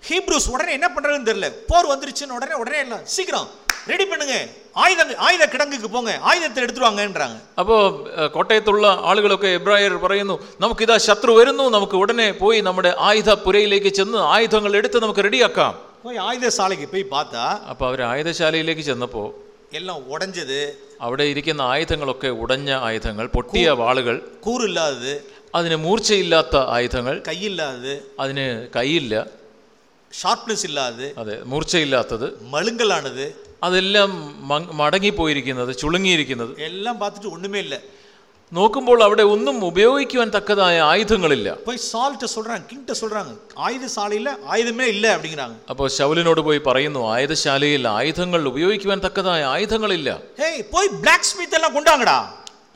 ஹீப்ரூஸ் உடனே என்ன பண்றதுன்னு தெரியல போர் வந்துருச்சுன்னு உடனே உடனே எல்லாம் சீக்கிரம் ரெடி பண்ணுங்க ஆயுதங்க ஆயுத கிடங்குக்கு போங்க ஆயுதத்தை எடுத்துட்டு வாங்கன்றாங்க അപ്പോൾ കോട്ടയത്തുള്ള ആളുകളൊക്കെ എബ്രായർ പറയുന്നു നമുക്കിതാ ശത്രു വരുന്നു നമുക്ക് ഉടനെ പോയി നമ്മുടെ ആയുധ പുരയിലേക്ക് ചെന്ന് ആയുധങ്ങൾ എടുത്ത് നമുക്ക് റെഡിയാക്കാം போய் ஆயுத சாலைக்கு போய் பார்த்தா അപ്പോൾ അവർ ആയുധശാലയിലേക്ക് ചെന്നപ്പോൾ எல்லாம் உடைஞ்சது അവിടെ ഇരിക്കുന്ന ആയുധങ്ങളൊക്കെ ഉടഞ്ഞ ആയുധങ്ങൾ പൊട്ടിയ വാളുകൾ கூறு இல்லாதது അതിന് മൂർച്ചയില്ലാത്ത ആയുധങ്ങൾ கை இல்லாதது അതിന് കൈയില്ല ஷார்ப்னஸ் இல்லாதது അതെ മൂർച്ചയില്ലാത്തത് மழுங்கலானது അതെല്ലാം മങ്- മടങ്ങിപ്പോയിരിക്കുന്നത് ചുളുങ്ങിയിരിക്കുന്നത് எல்லாம் பார்த்துட்டு ஒண்ணுமே இல்லை നോക്കുമ്പോൾ അവിടെ ഒന്നും ഉപയോഗിക്കുവാൻ തക്കതായ ആയുധങ്ങളില്ല போய் சால்ட்ட சொல்றாங்க கிங்கிட்ட சொல்றாங்க ஆயுத சாலையில ஆயுதமே இல்லை அப்படிங்கிறாங்க അപ്പോൾ ശൗലിനോട് പോയി പറയുന്നു ആയുധശാലയിൽ ആയുധങ്ങൾ ഉപയോഗിക്കുവാൻ തക്കതായ ആയുധങ്ങളില്ല ஹேய் போய் பிளாக் ஸ்மித் எல்லாம் கொண்டாங்கடா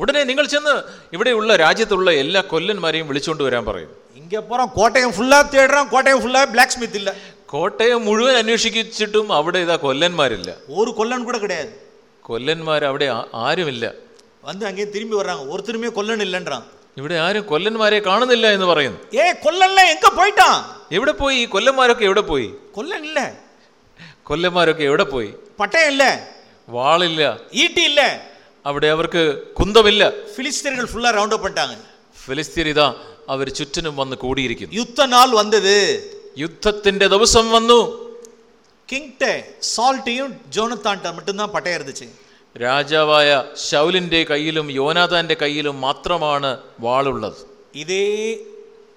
ഉടനെ നിങ്ങൾ ചെന്ന് ഇവിടെയുള്ള രാജ്യത്തുള്ള എല്ലാ കൊല്ലന്മാരെയും വിളിച്ചുകൊണ്ട് വരാൻ പറയും. ഇങ്ങനെ കോട്ടയം ഫുള്ളാ തേടാം കോട്ടയം ഫുള്ളാ ബ്ലാക്ക് സ്മിത്ത് ഇല്ല. കോട്ടയം മുഴുവൻ അന്വേഷിച്ചിട്ടും അവിടെ ഇതാ കൊല്ലന്മാരില്ല. ഒരു കൊല്ലൻ കൂടെ കിടയാ കൊല്ലന്മാർ അവിടെ ആരുമില്ല. വന്ന് അങ്ങനെ തിരുമ്പി വരാങ്ക ഒരുത്തരുമേ കൊല്ലൻ ഇല്ലൻറാം ഇവിടെ ആരും കൊല്ലന്മാരെ കാണുന്നില്ല എന്ന് പറയുന്നു. ഏ കൊല്ലല്ലേ? എങ്ക പോയിട്ടാ? എവിടെ പോയി? ഈ കൊല്ലന്മാരൊക്കെ എവിടെ പോയി? കൊല്ലൻ ഇല്ല കൊല്ലന്മാരൊക്കെ എവിടെ പോയി? പട്ടയല്ലേ? വാളില്ല. ഈട്ടിയില്ലേ? അവിടെ അവർക്ക് കുന്തമില്ല பிலிஸ்தீர்கள் ஃபுல்லா ரவுண்ட் அப் பண்ணிட்டாங்க ഫിലിസ്തീർ ഇതാ അവർ ചുറ്റിനും വന്ന് കൂടിയിരിക്കുന്നു யுத்த நாள் வந்தது യുദ്ധത്തിന്റെ ദിവസം വന്നു கிங்ட சால்ட்டையும் ஜோனத்தான்ட்ட மட்டும்தான் பட்டயம் இருந்துச்சு രാജാവായ ശൗലിന്റെ കയ്യിലും യോനാഥാന്റെ കയ്യിലും മാത്രമാണ് വാളുള്ളത് இதே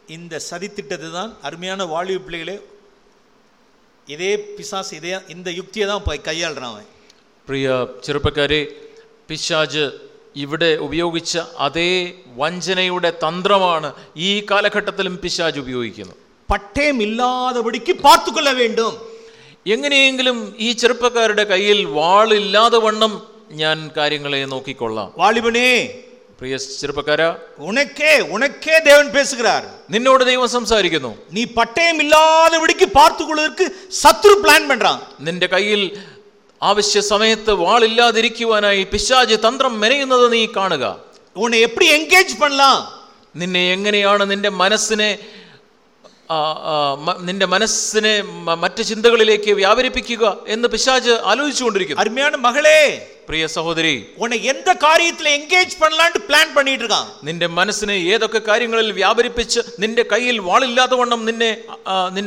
இந்த சதித்திட்டத்தை தான் அருமையான வாலிப பிள்ளைகளே இதே பிசாசு இதே இந்த யுக்தியை தான் போய் கையாளுறான் அவன் പ്രിയ ചെറുപ്പക്കാരെ പിശാജ് ഇവിടെ ഉപയോഗിച്ച അതേ വഞ്ചനയുടെ തന്ത്രമാണ് ഈ കാലഘട്ടത്തിലും പിശാജ് ഉപയോഗിക്കുന്നത്. പട്ടയം ഇല്ലാതപടിക്ക് പാത്തുകൊള്ള വേണ്ടും എങ്ങനെയെങ്കിലും ഈ ചെറുപ്പക്കാരുടെ കയ്യിൽ വാളില്ലാതെ വണ്ണം ഞാൻ കാര്യങ്ങളെ നോക്കിക്കൊള്ളാം. വാളിപണേ പ്രിയ ചെറുപ്പക്കാരാ ഉണക്കേ ഉണക്കേ ദേവൻ പേസുകാർ നിന്നോട് ദൈവം സംസാരിക്കുന്നു. നീ പട്ടയം ഇല്ലാതെ ഇവിടേക്ക് പാർത്തുകൊള്ളവർക്ക് ശത്രു പ്ലാൻ പണ്ടാ. നിന്റെ കയ്യിൽ ആവശ്യ സമയത്ത് വാളില്ലാതിരിക്കുവാനായി പിശാജ് തന്ത്രം മെനയുന്നത് നീ കാണുക உன்னை எப்படி என்கேஜ் பண்ணலாம் നിന്നെ എങ്ങനെയാണ് നിന്റെ മനസ്സിനെ ആ, ആ, മ- നിന്റെ മനസ്സിനെ മ- മറ്റ് ചിന്തകളിലേക്ക് വ്യാപരിപ്പിക്കുക എന്ന് പിശാജ് ആലോചിച്ചുകൊണ്ടിരിക്കുന്നു அருமையான மகளே പ്രിയ സഹോദരി ഉന്നെ എന്ത കാര്യത്തിൽ എൻഗേജ് പണലാണ്ട് പ്ലാൻ പണിയിട്ട് നിന്റെ മനസ്സിനെ ഏതൊക്കെ കാര്യങ്ങളിൽ വ്യാപരിപ്പിച്ച് നിന്റെ കയ്യിൽ വാളില്ലാത്തവണ്ണം നിന്നെ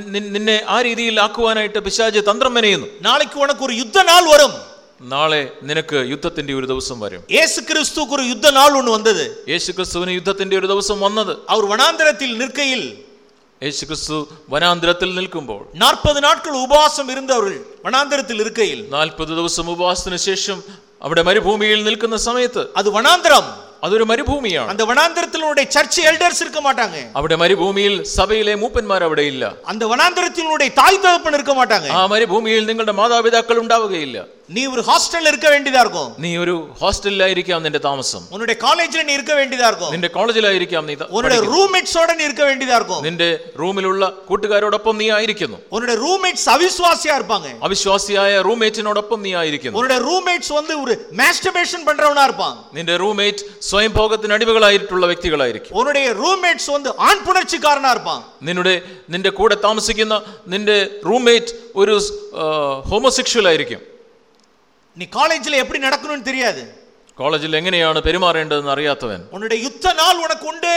നിന്നെ ആ രീതിയിൽ ആക്കുവാനായിട്ട് പിശാജ് തന്ത്രം മെനയുന്നു. നാളേക്ക് ഉനക്ക് ഒരു യുദ്ധനാൾ വരും. നാളെ നിനക്ക് യുദ്ധത്തിന്റെ ഒരു ദിവസം വരും. യേശു ക്രിസ്തു ഒരു യുദ്ധനാൾ ഒന്ന് വന്നത്. യേശു ക്രിസ്തുവിന് യുദ്ധത്തിന്റെ ഒരു ദിവസം വന്നത്. അവർ വനാന്തരത്തിൽ നിൽക്കയിൽ. യേശു ക്രിസ്തു വനാന്തരത്തിൽ നിൽക്കുമ്പോൾ നാൽപ്പത് നാട്കൾ ഉപവാസം ഇരുന്നവർ വനാന്തരത്തിൽ ഇരിക്കയിൽ. നാൽപ്പത് ദിവസം ഉപവാസത്തിന് ശേഷം അവിടെ മരുഭൂമിയിൽ നിൽക്കുന്ന സമയത്ത് அது வனாந்திரம் അതൊരു മരുഭൂമിയാണ് அந்த வனாந்திரத்தில் உன்னுடைய சர்ச் எல்டர்ஸ் இருக்க மாட்டாங்க അവിടെ മരുഭൂമിയിൽ സഭയിലെ മൂപ്പന്മാർ അവിടെ ഇല്ല அந்த வனாந்திரத்தில் உன்னுடைய தாய் தகப்பன் இருக்க மாட்டாங்க ആ മരുഭൂമിയിൽ നിങ്ങളുടെ മാതാപിതാക്കൾ ഉണ്ടാവുകയില്ല நீ ஒரு ஹாஸ்டல்ல இருக்க வேண்டியதா இருக்கும் നീ ഒരു ഹോസ്റ്റലിലായിരിക്കാം നിന്റെ താമസം உன்னுடைய காலேஜ்ல நீ இருக்க வேண்டியதா இருக்கும் നിന്റെ കോളേജിലായിരിക്കാം നീ ത- உன்னுடைய ரூம்மேட்ஸோட நீ இருக்க வேண்டியதா இருக்கும் നിന്റെ റൂമിലുള്ള കൂട്ടുകാരോടൊപ്പം നീ ആയിരിക്കുന്നു உன்னுடைய ரூம்மேட்ஸ் அவிசுவாசியா இருப்பாங்க അവിശ്വാസിയായ റൂംമേറ്റിനോടൊപ്പം നീ ആയിരിക്കുന്നു உன்னுடைய ரூம்மேட்ஸ் வந்து ஒரு மாஸ்டர்பேஷன் பண்றவனா இருப்பான் നിന്റെ റൂംമേറ്റ് സ്വയം ഭോഗത്തിന് അടിമകളായിട്ടുള്ള വ്യക്തികളായിരിക്കും உன்னுடைய ரூம்மேட்ஸ் வந்து ஆண் புணர்ச்சிக்காரனா இருப்பான் നിന്നുടെ നിന്റെ കൂടെ താമസിക്കുന്ന നിന്റെ റൂംമേറ്റ് ഒരു ഹോമോസെക്ഷൽ ആയിരിക്കും நீ காலேஜ்ல எப்படி நடக்கணும்னு தெரியாது കോളേജിൽ എങ്ങനെയാണ് പെരുമാറേണ്ടതെന്ന് അറിയാത്തവൻ உன்னுடைய யுத்த நாள் உனக்கு உண்டு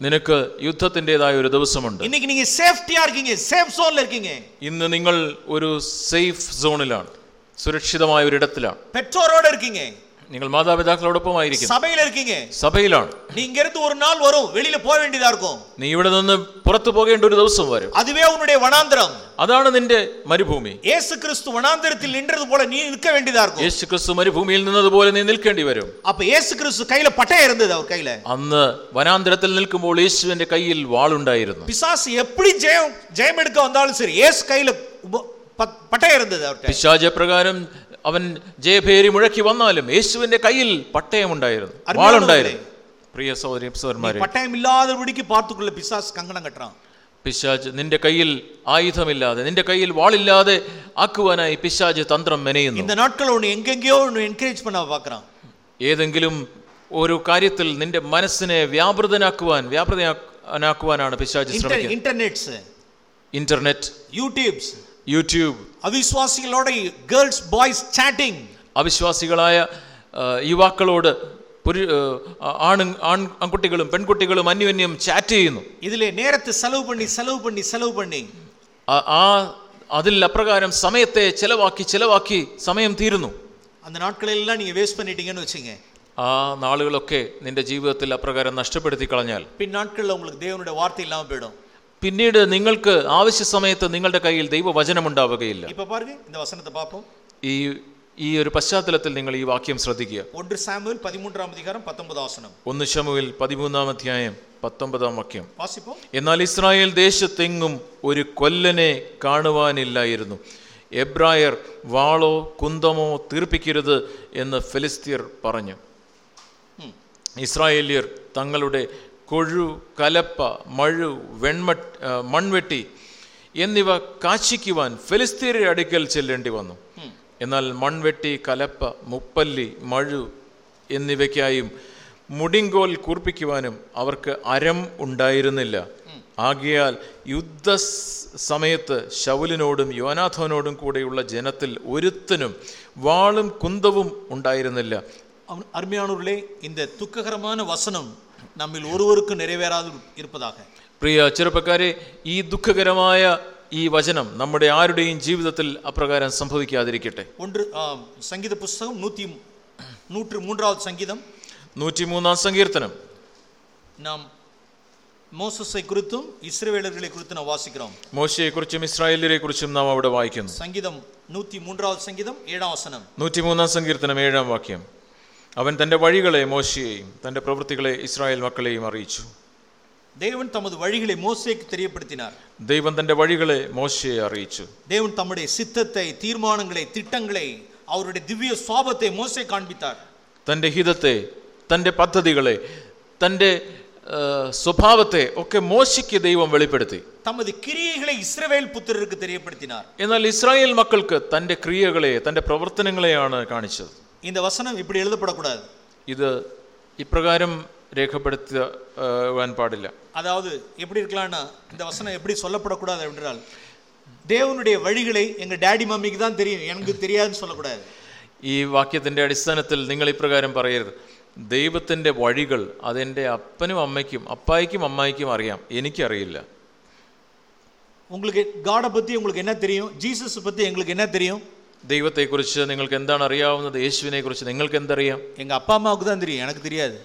നിനക്ക് യുദ്ധത്തിൻ്റെതായ ഒരു ദിവസമുണ്ട് இன்னைக்கு நீங்க சேஃப்டியா இருக்கீங்க சேஃப் சோன்ல இருக்கீங்க ഇന്ന് നിങ്ങൾ ഒരു സേഫ് സോണിലാണ് സുരക്ഷിതമായ ഒരിടത്തിലാണ് பெற்றோரோட இருக்கீங்க നിങ്ങൾ മാതാപിതാക്കളോടൊപ്പമായിരിക്കും சபையில இருக்கீங்க സഭയിലാണ് நீ இங்க இருந்து ஒரு நாள் வரும் வெளியில போக வேண்டியதா இருக்கும் നീ ഇവിടെ നിന്ന് പുറത്തു പോകേണ്ട ഒരു ദിവസം വരും அதுவே உன்னுடைய வனாந்திரம் അതാണ് നിന്റെ മരുഭൂമി இயேசு கிறிஸ்து வனாந்திரத்தில் நின்றது போல நீ நிற்க வேண்டியதா இருக்கும் യേശു ക്രിസ്തു മരുഭൂമിയിൽ നിന്നതുപോലെ നീ നിൽക്കേണ്ടി വരും அப்ப இயேசு கிறிஸ்து கையில பட்டயம் இருந்தது அவர் கையில അന്ന് വനാന്തരത്തിൽ നിൽക്കുമ്പോൾ യേശുവിന്റെ കയ്യിൽ വാളുണ്ടായിരുന്നു பிசாசு எப்படி ஜெயம் ஜெயம் எடுக்க வந்தாலும் சரி இயேசு கையில உப- ப- பட்டயம் இருந்தது அவர்கிட்ட പിശാച പ്രകാരം അവൻ ജയഭേരി മുഴക്കി വന്നാലും യേശുവിന്റെ കയ്യിൽ പട്ടയമുണ്ടായിരുന്നു വാളുണ്ടായിരുന്നു. പ്രിയ സഹോദരി സഹോദരന്മാരെ പട്ടയമില്ലാതെ പാർത്തുക്കുള്ള പിശാസ് കങ്കണം കെട്ടണം. പിശാജ് നിന്റെ കയ്യിൽ ആയുധമില്ലാതെ നിന്റെ കയ്യിൽ വാളില്ലാതെ ആക്കുവാനായി പിശാജ് തന്ത്രം മെനയുന്നു. ഇന്ന എൻകറേജ് ഏതെങ്കിലും ഒരു കാര്യത്തിൽ നിന്റെ മനസ്സിനെ വ്യാപൃതനാക്കുവാൻ വ്യാപൃതനാക്കുവാനാണ് പിശാജ് internets internet YouTubes YouTube அவிசுவாசிகளோட girls boys chatting അവിശ്വാസികളായ ആ, യുവാക്കളോട് പുരു ആ, ആണ് ആൺ ആൺകുട്ടികളും പെൺകുട്ടികളും അന്യോന്യം ചാറ്റ് ചെയ്യുന്നു இதுல நேரத்தை செலவு பண்ணி செலவு பண்ணி செலவு பண்ணி ആ- ആ അതിൽ അപ്രകാരം സമയത്തെ ചെലവാക്കി ചെലവാക്കി സമയം തീരുന്നു அந்த நாட்களெல்லாம் நீங்க வேஸ்ட் பண்ணிட்டீங்கன்னு வச்சுங்க ആ നാളുകളൊക്കെ നിന്റെ ജീവിതത്തിൽ അപ്രകാരം നഷ്ടപ്പെടുത്തി കളഞ്ഞാൽ பின் நாட்கள்ல உங்களுக்கு தேவனுடைய வார்த்தை இல்லாம போயிடும் പിന്നീട് നിങ്ങൾക്ക് ആവശ്യ സമയത്ത് നിങ്ങളുടെ കയ്യിൽ ദൈവവചനം ഉണ്ടാവുകയില്ല இப்ப பாருங்க இந்த வசனத்தை பார்ப்போம் ഈ ഈ ഒരു പശ്ചാത്തലത്തിൽ നിങ്ങൾ ഈ വാക്യം ശ്രദ്ധിക്കുക ஒன்று சாமுவேல் பதிமூன்றாம் அதிகாரம் பத்தொன்பது ஆசனம் ഒന്ന് ശമുവിൽ പതിമൂന്നാം അധ്യായം പത്തൊമ്പതാം വാക്യം வாசிப்போம் എന്നാൽ ഇസ്രായേൽ ദേശത്തെങ്ങും ഒരു കൊല്ലനെ കാണുവാനില്ലായിരുന്നു എബ്രായർ വാളോ കുന്തമോ തീർപ്പിക്കരുത് എന്ന് ഫിലിസ്തീർ പറഞ്ഞു ഇസ്രായേലിയർ തങ്ങളുടെ കൊഴു കലപ്പ മഴു വെൺമ ആ, മൺവെട്ടി എന്നിവ കാശിക്കുവാൻ ഫിലിസ്തീരെ അടുക്കൽ ചെല്ലേണ്ടി വന്നു എന്നാൽ മൺവെട്ടി കലപ്പ മുപ്പല്ലി മഴു എന്നിവയ്ക്കായും മുടിങ്കോൽ കൂർപ്പിക്കുവാനും അവർക്ക് അരം ഉണ്ടായിരുന്നില്ല ആകയാൽ യുദ്ധ സ് സമയത്ത് ശൗലിനോടും യോനാഥോനോടും കൂടെയുള്ള ജനത്തിൽ ഒരുത്തനും വാളും കുന്തവും ഉണ്ടായിരുന്നില്ല அவன் அருமையானவர்களே இந்த துக்ககரமான வசனம் நம்மில் ஒருவருக்கும் நிறைவேறாது இருப்பதாக പ്രിയ ചെറുപ്പക്കാരെ ഈ ദുഃഖകരമായ ഈ വചനം നമ്മുടെ ആരുടെയും ജീവിതത്തിൽ അപ്രകാരം സംഭവിക്കാതിരിക്കട്ടെ ஒன்று ஆ, சங்கீத புஸ்தகம் நூற்றி நூற்று மூன்றாவது சங்கீதம் നൂറ്റിമൂന്നാം സങ്കീർത്തനം நாம் மோசஸை குறித்தும் இஸ்ரவேலர்களை குறித்து நாம் வாசிக்கிறோம் മോശയെക്കുറിച്ചും ഇസ്രായേലിനെ കുറിച്ചും നാം അവിടെ വായിക്കുന്നു சங்கீதம் நூற்றி மூன்றாவது சங்கீதம் ஏழாம் வசனம் നൂറ്റിമൂന്നാം സങ്കീർത്തനം ഏഴാം വാക്യം അവൻ തന്റെ വഴികളെ മോശയെയും തന്റെ പ്രവൃത്തികളെ ഇസ്രായേൽ മക്കളെയും അറിയിച്ചു. ദൈവൻ തമത് വഴികളെ മോശയ്ക്ക് തെരിയപ്പെടുത്തിനാർ ദൈവം തന്റെ വഴികളെ മോശയെ അറിയിച്ചു. ദൈവൻ തമ്മുടെ സിദ്ധത്തെ തീരുമാനങ്ങളെ തിട്ടങ്ങളെ അവരുടെ ദിവ്യ സ്വാപത്തെ മോശയെ കാണിപ്പിത്താർ തന്റെ ഹിതത്തെ തന്റെ പദ്ധതികളെ തന്റെ സ്വഭാവത്തെ ഒക്കെ മോശയ്ക്ക് ദൈവം വെളിപ്പെടുത്തി. തമത് ക്രിയകളെ ഇസ്രവേൽ പുത്രർക്ക് തെരിയപ്പെടുത്തിനാർ. എന്നാൽ ഇസ്രായേൽ മക്കൾക്ക് തന്റെ ക്രിയകളെ തന്റെ പ്രവർത്തനങ്ങളെയാണ് കാണിച്ചത്. இந்த வசனம் இப்படி எழுதப்படக்கூடாது ഇത് ഇപ്രകാരം രേഖപ്പെടുത്തുവാൻ പാടില്ല அதாவது எப்படி இருக்கலாம்னா இந்த வசனம் எப்படி சொல்லப்படக்கூடாது என்றால் தேவனுடைய வழிகளை எங்க ഡാഡി மம்மிக்கு தான் தெரியும் எனக்கு தெரியாதுன்னு சொல்லக்கூடாது ഈ വാക്യത്തിൻ്റെ അടിസ്ഥാനത്തിൽ നിങ്ങൾ ഇപ്രകാരം പറയരുത് ദൈവത്തിൻ്റെ വഴികൾ അതെൻ്റെ അപ്പനും അമ്മയ്ക്കും അപ്പായിക്കും അമ്മായിക്കും അറിയാം എനിക്കറിയില്ല உங்களுக்கு காடை பத்தி உங்களுக்கு என்ன தெரியும் ஜீசஸ் பத்தி எங்களுக்கு என்ன தெரியும் ദൈവത്തെക്കുറിച്ച് നിങ്ങൾക്ക് എന്താണ് അറിയാവുന്നത് യേശുവിനെ കുറിച്ച് നിങ്ങൾക്ക് എന്തറിയാം எங்க அப்பா அம்மாவுக்கு தான் தெரியும் எனக்கு தெரியாது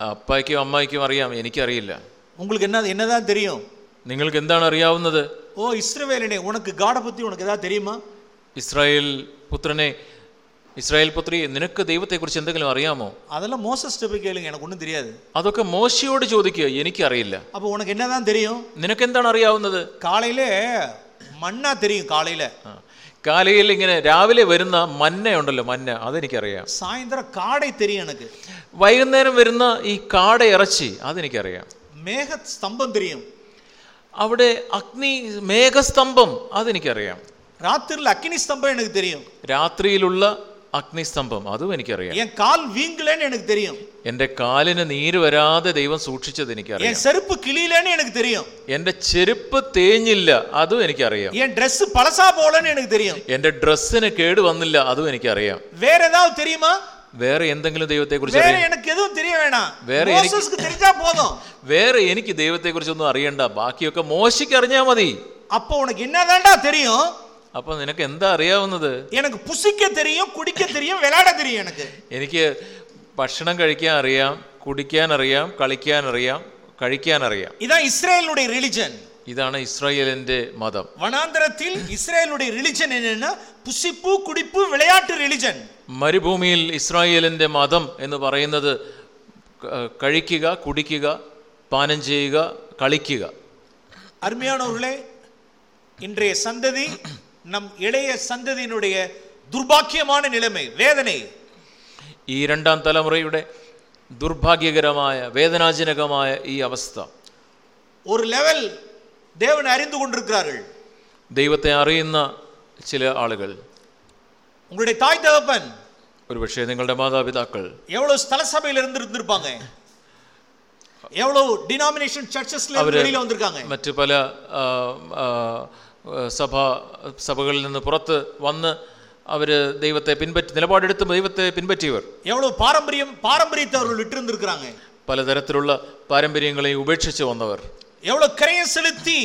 അപ്പായ്ക്കും അമ്മായിക്കും അറിയാം എനിക്കറിയില്ല உங்களுக்கு என்ன என்னதான் தெரியும் നിങ്ങൾക്ക് എന്താണ് അറിയാവുന്നത് ஓ இஸ்ரவேலனே உனக்கு காடை பத்தி உனக்கு ஏதாவது தெரியுமா ഇസ്രായേൽ പുത്രനെ ഇസ്രായേൽ പുത്രി നിനക്ക് ദൈവത്തെക്കുറിച്ച് എന്തെങ്കിലും അറിയാമോ அதெல்லாம் மோசஸ் போய் கேளுங்க எனக்கு ஒன்றும் தெரியாது അതൊക്കെ മോശയോട് ചോദിക്കുക എനിക്കറിയില്ല அப்போ உனக்கு என்னதான் தெரியும் നിനക്ക് എന്താണ് അറിയാവുന്നത് காலையில மண்ணா தெரியும் காலையில ആ. കാലയിൽ ഇങ്ങനെ രാവിലെ വരുന്ന മഞ്ഞ ഉണ്ടല്ലോ മഞ്ഞ. അതെനിക്കറിയാം. സായന്ത്ര കാട തെരിയ വൈകുന്നേരം വരുന്ന ഈ കാട ഇറച്ചി അതെനിക്കറിയാം. മേഘ സ്തംഭം തിരിയും. അവിടെ അഗ്നി മേഘസ്തംഭം അതെനിക്കറിയാം. രാത്രിയിൽ അഗ്നി സ്തംഭം എനിക്ക് തെരിയും. രാത്രിയിലുള്ള അഗ്നിസ്തംഭം അതും എനിക്കറിയാം என் கால் வீங்கலன்னு எனக்கு தெரியும் എൻ്റെ കാലിന് നീര് വരാതെ ദൈവം സൂക്ഷിച്ചത് എനിക്കറിയാം என் செருப்பு கிளியிலன்னு எனக்கு தெரியும் എൻ്റെ ചെരുപ്പ് തേഞ്ഞില്ല അതും എനിക്കറിയാം என் Dress பழசா போலன்னு எனக்கு தெரியும் എൻ്റെ ഡ്രസ്സിന് കേട് വന്നില്ല അതും എനിക്കറിയാം வேற ஏதாவது தெரியுமா വേറെ എന്തെങ്കിലും ദൈവത്തെക്കുറിച്ച് வேற അറിയാം எனக்கு எதுவும் தெரிய வேணாம் வேற எனக்கு- மோசஸ்க்கு தெரிஞ்சா போதும் വേറെ എനിക്ക് ദൈവത്തെക്കുറിച്ചൊന്നും അറിയണ്ട ബാക്കിയൊക്കെ മോശയ്ക്ക് അറിഞ്ഞാൽ മതി அப்போ உனக்கு என்னதான்டா தெரியும் അപ്പൊ നിനക്ക് എന്താ അറിയാവുന്നത് எனக்கு புசிக்க தெரியும் குடிக்க தெரியும் விளையாட தெரியும் எனக்கு എനിക്ക് ഭക്ഷണം കഴിക്കാൻ അറിയാം കുടിക്കാൻ അറിയാം കളിക്കാൻ അറിയാം കഴിക്കാൻ അറിയാം இதான் இஸ்ரேலுடைய ரிலிஜன் ഇതാണ് ഇസ്രായേലിന്റെ മതം வனாந்தரத்தில் இஸ்ரேலுடைய ரிலிஜன் என்னன்னா புசிப்பு குடிப்பு விளையாட்டு ரிலிஜன் മരുഭൂമിയിൽ ഇസ്രായേലിന്റെ മതം എന്ന് പറയുന്നത് ക- കഴിക്കുക കുടിക്കുക പാനം ചെയ്യുക കളിക്കുക அருமையானவர்களே இன்றைய சந்ததி நம் இளைய சந்ததியினுடைய துர்பாக்கியமான நிலைமை வேதனை ഈ രണ്ടാം തലമുറയുടെ ദുർഭാഗ്യകരമായ വേദനാജനകമായ ഈ അവസ്ഥ ஒரு லெவல் தேவனை அறிந்து கொண்டிருக்கிறார்கள் ദൈവത്തെ അറിയുന്ന ചില ആളുകൾ உங்களுடைய தாய் தகப்பன் ഒരുപക്ഷെ നിങ്ങളുടെ മാതാപിതാക്കൾ எவ்வளவு ஸ்தல சபையில இருந்து இருந்திருப்பாங்க எவ்வளவு டினாமினேஷன் சர்ச்சஸ்ல இருந்து வெளியில வந்திருக்காங்க മറ്റ് പല ആ, ആ, സഭ സഭകളിൽ നിന്ന് പുറത്ത് വന്ന് അവർ ദൈവത്തെ പിൻപറ്റി നിലപാടെടുത്ത് ദൈവത്തെ പിൻപറ്റിയവർ எவ்வளவு பாரம்பரியம் பாரம்பரியத்தை அவர்கள் விட்டு இருந்திருக்கிறாங்க പലതരത്തിലുള്ള പാരമ്പര്യങ്ങളെയും ഉപേക്ഷിച്ച് വന്നവർ எவ்வளவு கரையம் செலுத்தி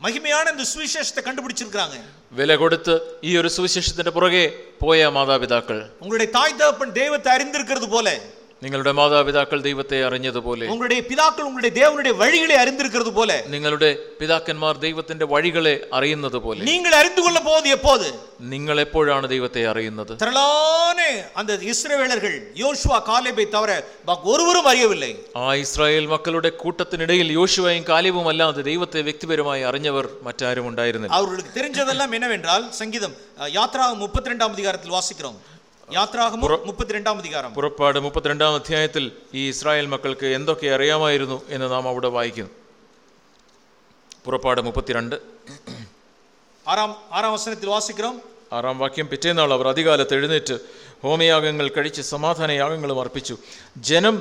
மகிமையான இந்த சுவிசேஷத்தை கண்டுபிடிச்சிருக்கிறாங்க വില കൊടുത്ത് ഈ ഒരു സുവിശേഷത്തിന്റെ പുറകെ പോയ മാതാപിതാക്കൾ உங்களுடைய தாய் தகப்பன் தெய்வத்தை அறிந்திருக்கிறது போல നിങ്ങളുടെ മാതാപിതാക്കൾ ദൈവത്തെ അറിഞ്ഞതുപോലെ உங்களுடைய பிதாக்கள் உங்களுடைய தேவனுடைய வழிகளை அறிந்திருக்கிறது போல നിങ്ങളുടെ പിതാക്കന്മാർ ദൈവത്തിന്റെ വഴികളെ അറിയുന്നത് പോലെ நீங்கள் அறிந்து கொள்ள போவது எப்போது നിങ്ങൾ എപ്പോഴാണ് ദൈവത്തെ അറിയുന്നത് திரளான அந்த இஸ்ரவேலர்கள் யோசுவா காலேபை தவிர பாக்கி ஒருவரும் அறியவில்லை ആ ഇസ്രായേൽ മക്കളുടെ കൂട്ടത്തിനിടയിൽ യോശുവയും കാലിബും അല്ലാതെ ദൈവത്തെ വ്യക്തിപരമായി അറിഞ്ഞവർ മറ്റാരും ഉണ്ടായിരുന്നില്ല அவர்களுக்கு தெரிஞ்சதெல்லாம் என்னவென்றால் சங்கீதம் அஹ், யாத்ராகம் முப்பத்தி ரெண்டாம் அதிகாரத்தில் வாசிக்கிறோம் யாத்ராகம் முப்பத்தி ரெண்டாம் அதிகாரம் പുറപ്പാട് മുപ്പത്തിരണ്ടാം അധ്യായത്തിൽ ഈ ഇസ്രായേൽ മക്കൾക്ക് എന്തൊക്കെ അറിയാമായിരുന്നു എന്ന് നാം അവിടെ വായിക്കുന്നു പുറപ്പാട് മുപ്പത്തിരണ്ട് ஆறாம் ஆறாம் வசனத்தில் வாசிக்கிறோம் ആറാം വാക്യം പിറ്റേന്നാൾ അവർ അധികാലത്ത് എഴുന്നേറ്റ് ഹോമയാഗങ്ങൾ കഴിച്ച് സമാധാന യാഗങ്ങളും അർപ്പിച്ചു ജനം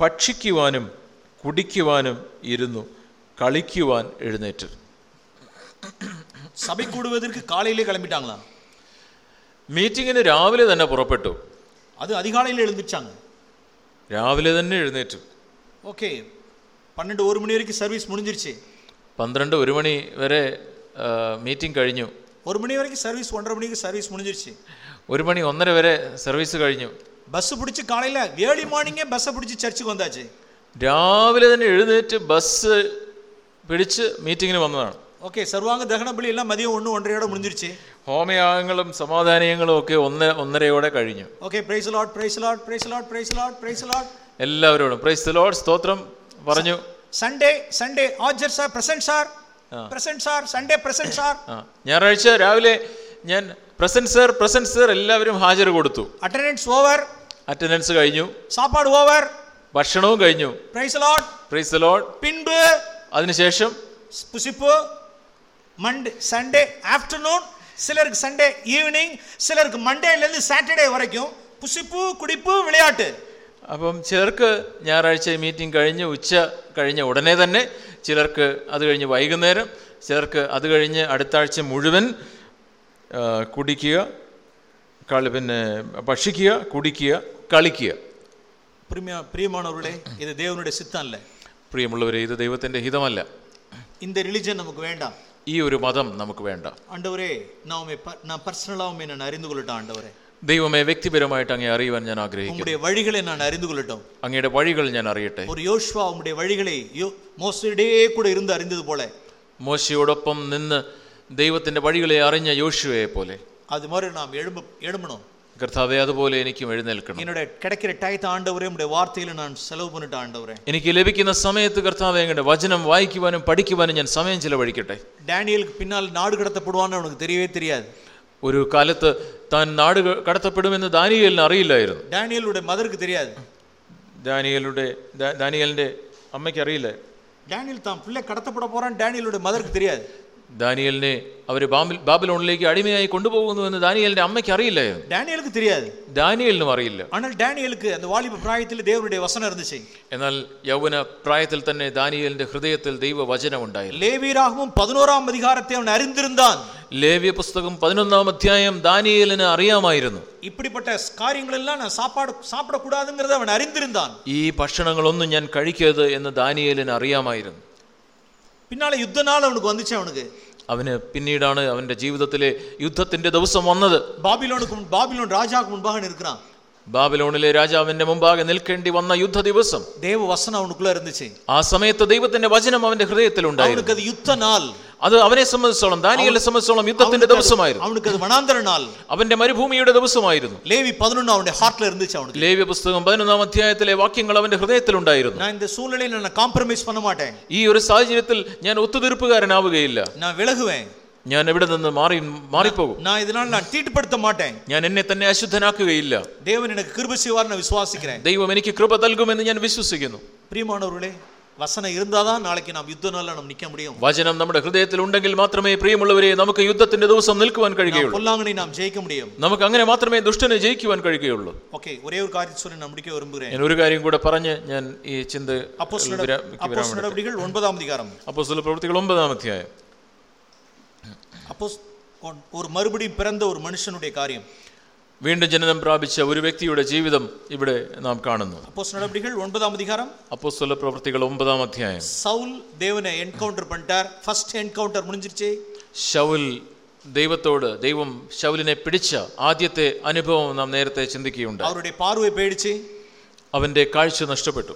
ഭക്ഷിക്കുവാനും കുടിക്കുവാനും ഇരുന്നു കളിക്കുവാൻ എഴുന്നേറ്റ് சபை கூடுவதற்கு காலையிலே கிளம்பிட்டாங்களாம் മീറ്റിങ്ങിന് രാവിലെ തന്നെ പുറപ്പെട്ടു அது அதிகாலையில் எழுந்துச்சாங்க രാവിലെ തന്നെ എഴുന്നേറ്റു ஓகே பன்னெண்டு ஒரு மணி வரைக்கும் சர்வீஸ் முடிஞ்சிருச்சு പന്ത്രണ്ട് ഒരു മണി വരെ മീറ്റിംഗ് കഴിഞ്ഞു ஒரு மணி வரைக்கும் சர்வீஸ் ஒன்றரை மணிக்கு சர்வீஸ் முடிஞ்சிருச்சு ഒരു മണി ഒന്നര വരെ സർവീസ് കഴിഞ്ഞു பஸ் பிடிச்சி காலையில் ஏர்லி மார்னிங்கே பஸ்ஸை பிடிச்சி சர்ச்சுக்கு வந்தாச்சு രാവിലെ തന്നെ എഴുന്നേറ്റ് ബസ് പിടിച്ച് മീറ്റിങ്ങിന് വന്നതാണ് ഓക്കെ സർവാംഗ ദഹന ബലി എല്ലാം മതിയോ? ഒന്ന് ഒന്നരയോടെ മുടിഞ്ഞിരിച്ച്. ഹോമയാഗങ്ങളും സമാധാനങ്ങളും ഒക്കെ ഒന്ന് ഒന്നരയോടെ കഴിഞ്ഞു. Okay praise Lord praise Lord praise Lord praise Lord praise Lord എല്ലാവരോടും. പ്രൈസ് ലോട്ട് സ്തോത്രം പറഞ്ഞു. Sunday Sunday ഓജർ sir present sir present sir Sunday present sir ഞായറാഴ്ച രാവിലെ ഞാൻ പ്രസന്റ് സാർ പ്രസന്റ് സാർ എല്ലാവരും ഹാജർ കൊടുത്തു. അറ്റൻഡൻസ് ഓവർ അറ്റൻഡൻസ് കഴിഞ്ഞു. സാപ്പാട് ഓവർ ഭക്ഷണവും കഴിഞ്ഞു. Praise Lord praise the Lord പിൻബ് അതിനുശേഷം പുസിപ്പ് மண்டே சண்டே ஆஃப்டர்நூன் சிலருக்கு சண்டே ஈவினிங் சிலருக்கு மண்டேலேருந்து சாட்டர்டே வரைக்கும் புசிப்பு குடிப்பு விளையாட்டு അപ്പം ചിലർക്ക് ഞായറാഴ്ച മീറ്റിംഗ് കഴിഞ്ഞ് ഉച്ച കഴിഞ്ഞ ഉടനെ തന്നെ ചിലർക്ക് അത് കഴിഞ്ഞ് വൈകുന്നേരം ചിലർക്ക് അത് കഴിഞ്ഞ് അടുത്ത ആഴ്ച മുഴുവൻ ആ, കുടിക്കുക കളി പിന്നെ ഭക്ഷിക്കുക കുടിക്കുക കളിക്കുക பிரிமியா பிரியமானவர்களே இது தேவனுடைய சித்தம் இல்லை പ്രിയമുള്ളവരെ ഇത് ദൈവത്തിൻ്റെ ഹിതമല്ല இந்த ரிலிஜன் நமக்கு வேண்டாம் ഈ ഒരു മതം നമുക്ക് വേണ്ട ஆண்டவரே நான் உண்மை ப- நான் பர்சனலாக உண்மை நான் அறிந்து கொள்ளட்டும் ஆண்டவரே ദൈവമേ വ്യക്തിപരമായിട്ട് അങ്ങേ അറിയുവാൻ ഞാൻ ആഗ്രഹിക്കുന്നു உங்களுடைய வழிகளை நான் அறிந்து கொள்ளட்டும் അങ്ങയുടെ വഴികൾ ഞാൻ അറിയട്ടെ ஒரு யோசுவா உங்களுடைய வழிகளை யோ மோசடியே கூட இருந்து அறிந்தது போல മോശയോടൊപ്പം നിന്ന് ദൈവത്തിൻ്റെ വഴികളെ അറിഞ്ഞ യോശുവയെ പോലെ அது மாதிரி நாம் எழும்ப எழும்பணும் കർത്താവെ അതുപോലെ എനിക്കും എഴുന്നേൽക്കണം என்னோட கிடைக்கிற டயத்த ஆண்டவரே உங்களுடைய வார்த்தையில நான் செலவு பண்ணிட்டு ஆண்டவரே എനിക്ക് ലഭിക്കുന്ന സമയത്ത് കർത്താവെ അങ്ങയുടെ വചനം വായിക്കുവാനും പഠിക്കുവാനും ഞാൻ സമയം ചിലവഴിക്കട്ടെ டேனியலுக்கு பின்னால் நாடு கடத்தப்படுவான்னு அவனுக்கு தெரியவே தெரியாது ഒരു കാലത്ത് താൻ നാട് ക- കടത്തപ്പെടുമെന്ന് ദാനിയേലിന് അറിയില്ലായിരുന്നു டேனியலுடைய மதருக்கு தெரியாது ദാനിയലുടെ ദാ- ദാനിയേലിന്റെ അമ്മയ്ക്ക് അറിയില്ല டேனியல் தான் பிள்ளை கடத்தப்பட போறான்னு டேனியலுடைய மதருக்கு தெரியாது ദാനിയലിനെ അവർ ബാബിൽ ബാബിലോണിലേക്ക് അടിമയായി കൊണ്ടുപോകുന്നുവെന്ന് ദാനിയലിന്റെ അമ്മയ്ക്ക് അറിയില്ലായിരുന്നു டேனியலுக்கு தெரியாது ദാനിയലിനും അറിയില്ല ஆனால் டேனியலுக்கு அந்த வாலிப பிராயத்தில் தேவனுடைய வசனம் இருந்துச்சு എന്നാൽ യൗവന പ്രായത്തിൽ തന്നെ ദാനിയലിന്റെ ഹൃദയത്തിൽ ദൈവവചനം ഉണ്ടായിരുന്നു லேவியராகவும் பதினோராம் அதிகாரத்தை அவன் அறிந்திருந்தான் ലേവ്യ പുസ്തകം പതിനൊന്നാം അധ്യായം ദാനിയേലിന് അറിയാമായിരുന്നു இப்படிப்பட்ட காரியங்கள் எல்லாம் நான் சாப்பாடு சாப்பிடக்கூடாதுங்கிறத அவன் அறிந்திருந்தான் ഈ ഭക്ഷണങ്ങളൊന്നും ഞാൻ കഴിക്കരുത് എന്ന് ദാനിയേലിന് അറിയാമായിരുന്നു പിന്നാലെ യുദ്ധനാൾ അവനുക്ക് വന്നിച്ച അവനുക്ക് അവന് പിന്നീടാണ് അവന്റെ ജീവിതത്തിലെ യുദ്ധത്തിന്റെ ദിവസം വന്നത്. ബാബിലോണുക്ക് ബാബിലോൺ രാജാക്ക് മുൻപാണ് നിൽക്കണം ബാബിലോണിലെ രാജാവിന്റെ മുമ്പാകെ നിൽക്കേണ്ടി വന്ന യുദ്ധ ദിവസം தேவ வசனம் அவனுக்குள்ள இருந்துச்சு ആ സമയത്ത് ദൈവത്തിന്റെ വചനം അവന്റെ ഹൃദയത്തിലുണ്ടായിരുന്നു அவனுக்கு அது யுத்த நாள் അത് അവനെ സംബന്ധിച്ചോളം ദാനിയലിനെ സംബന്ധിച്ചോളം യുദ്ധത്തിന്റെ ദിവസമായിരുന്നു அவனுக்கு அது வனாந்தர நாள் അവന്റെ മരുഭൂമിയുടെ ദിവസമായിരുന്നു லேவி பதினொன்னு அவனுடைய ஹார்ட்ல இருந்துச்சு அவனுக்கு ലേവ്യ പുസ്തകം പതിനൊന്നാം അധ്യായത്തിലെ വാക്യങ്ങൾ അവന്റെ ഹൃദയത്തിലുണ്ടായിരുന്നു நான் இந்த சூழ்நிலையில நான் காம்ப்ரமைஸ் பண்ண மாட்டேன் ഈ ഒരു സാഹചര്യത്തിൽ ഞാൻ ഒത്തുതീർപ്പുകാരനാവുകയില്ല நான் விலகுவேன் ഞാൻ എവിടെ നിന്ന് മാറി മാറിപ്പോകും நான் இதனால் நான் தீட்டுப்படுத்த மாட்டேன் ഞാൻ എന്നെ തന്നെ അശുദ്ധനാക്കുകയില്ല தேவன் எனக்கு கிருபை செய்வார் நான் விசுவாசிக்கிறேன் ദൈവം എനിക്ക് കൃപ നൽകുമെന്ന് ഞാൻ വിശ്വസിക്കുന്നു பிரியமானவர்களே வசனம் இருந்தாதான் நாளைக்கு நாம் யுத்த நாள்ல நம்ம நிக்க முடியும் വചനം നമ്മുടെ ഹൃദയത്തിൽ ഉണ്ടെങ്കിൽ മാത്രമേ പ്രിയമുള്ളവരെ നമുക്ക് യുദ്ധത്തിന്റെ ദിവസം നിൽക്കുവാൻ കഴിയുകയുള്ളൂ பொல்லாங்கனை நாம் ஜெயிக்க முடியும் നമുക്ക് അങ്ങനെ മാത്രമേ ദുഷ്ടനെ ജയിക്കുവാൻ കഴിയുകയുള്ളൂ ஓகே ஒரே ஒரு காரியத்தை சொல்லி நான் முடிக்க விரும்புகிறேன் ഞാൻ ഒരു കാര്യം കൂടെ പറഞ്ഞ് ഞാൻ ഈ ചിന്ത அப்போஸ் വിരാ- அப்போஸ் நடவடிக்கைகள் ஒன்பதாம் அதிகாரம் അപ്പോസ്തല പ്രവൃത്തികൾ ഒമ്പതാം അധ്യായം அப்போஸ் ஒன்- ஒரு மறுபடியும் பிறந்த ஒரு மனுஷனுடைய காரியம் വീണ്ടും ജനനം പ്രാപിച്ച ഒരു വ്യക്തിയുടെ ജീവിതം ഇവിടെ നാം കാണുന്നു அப்போஸ் நடவடிக்கைகள் ஒன்பதாம் அதிகாரம் അപ്പോസ്തല പ്രവൃത്തികൾ ഒമ്പതാം അധ്യായം சவுல் தேவனை என்கவுண்டர் பண்ணிட்டார் ஃபர்ஸ்ட் என்கவுண்டர் முடிஞ்சிருச்சு ശൗൽ ദൈവത്തോട് ദൈവം ശൗലിനെ പിടിച്ച ആദ്യത്തെ അനുഭവം നാം നേരത്തെ ചിന്തിക്കുകയുണ്ട് அவருடைய பார்வை போயிடுச்சு അവന്റെ കാഴ്ച നഷ്ടപ്പെട്ടു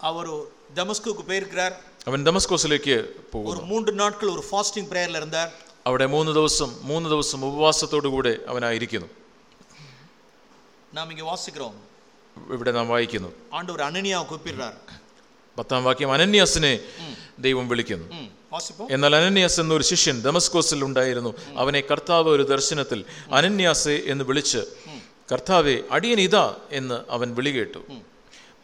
அவர் தமஸ்குக்கு போயிருக்கிறார் അവൻ ദമസ്കോസിലേക്ക് പോകും ஒரு மூன்று நாட்கள் ஒரு ஃபாஸ்டிங் பிரேயர்ல இருந்தார் അവിടെ മൂന്ന് ദിവസം മൂന്ന് ദിവസം ഉപവാസത്തോടുകൂടെ അവനായിരിക്കുന്നു நாம் இங்க வாசிக்கிறோம் ഇവിടെ നാം വായിക്കുന്നു ஆண்டவர் அனனியாவை கூப்பிடுறார் പത്താം വാക്യം അനന്യാസിനെ ദൈവം വിളിക്കുന്നു ம் வாசிப்போம் എന്നാൽ അനന്യാസ് എന്നൊരു ശിഷ്യൻ ദമസ്കോസിൽ ഉണ്ടായിരുന്നു അവനെ കർത്താവ് ഒരു ദർശനത്തിൽ അനന്യാസെ എന്ന് വിളിച്ച് കർത്താവെ അടിയൻ ഇതാ എന്ന് അവൻ വിളി കേട്ടു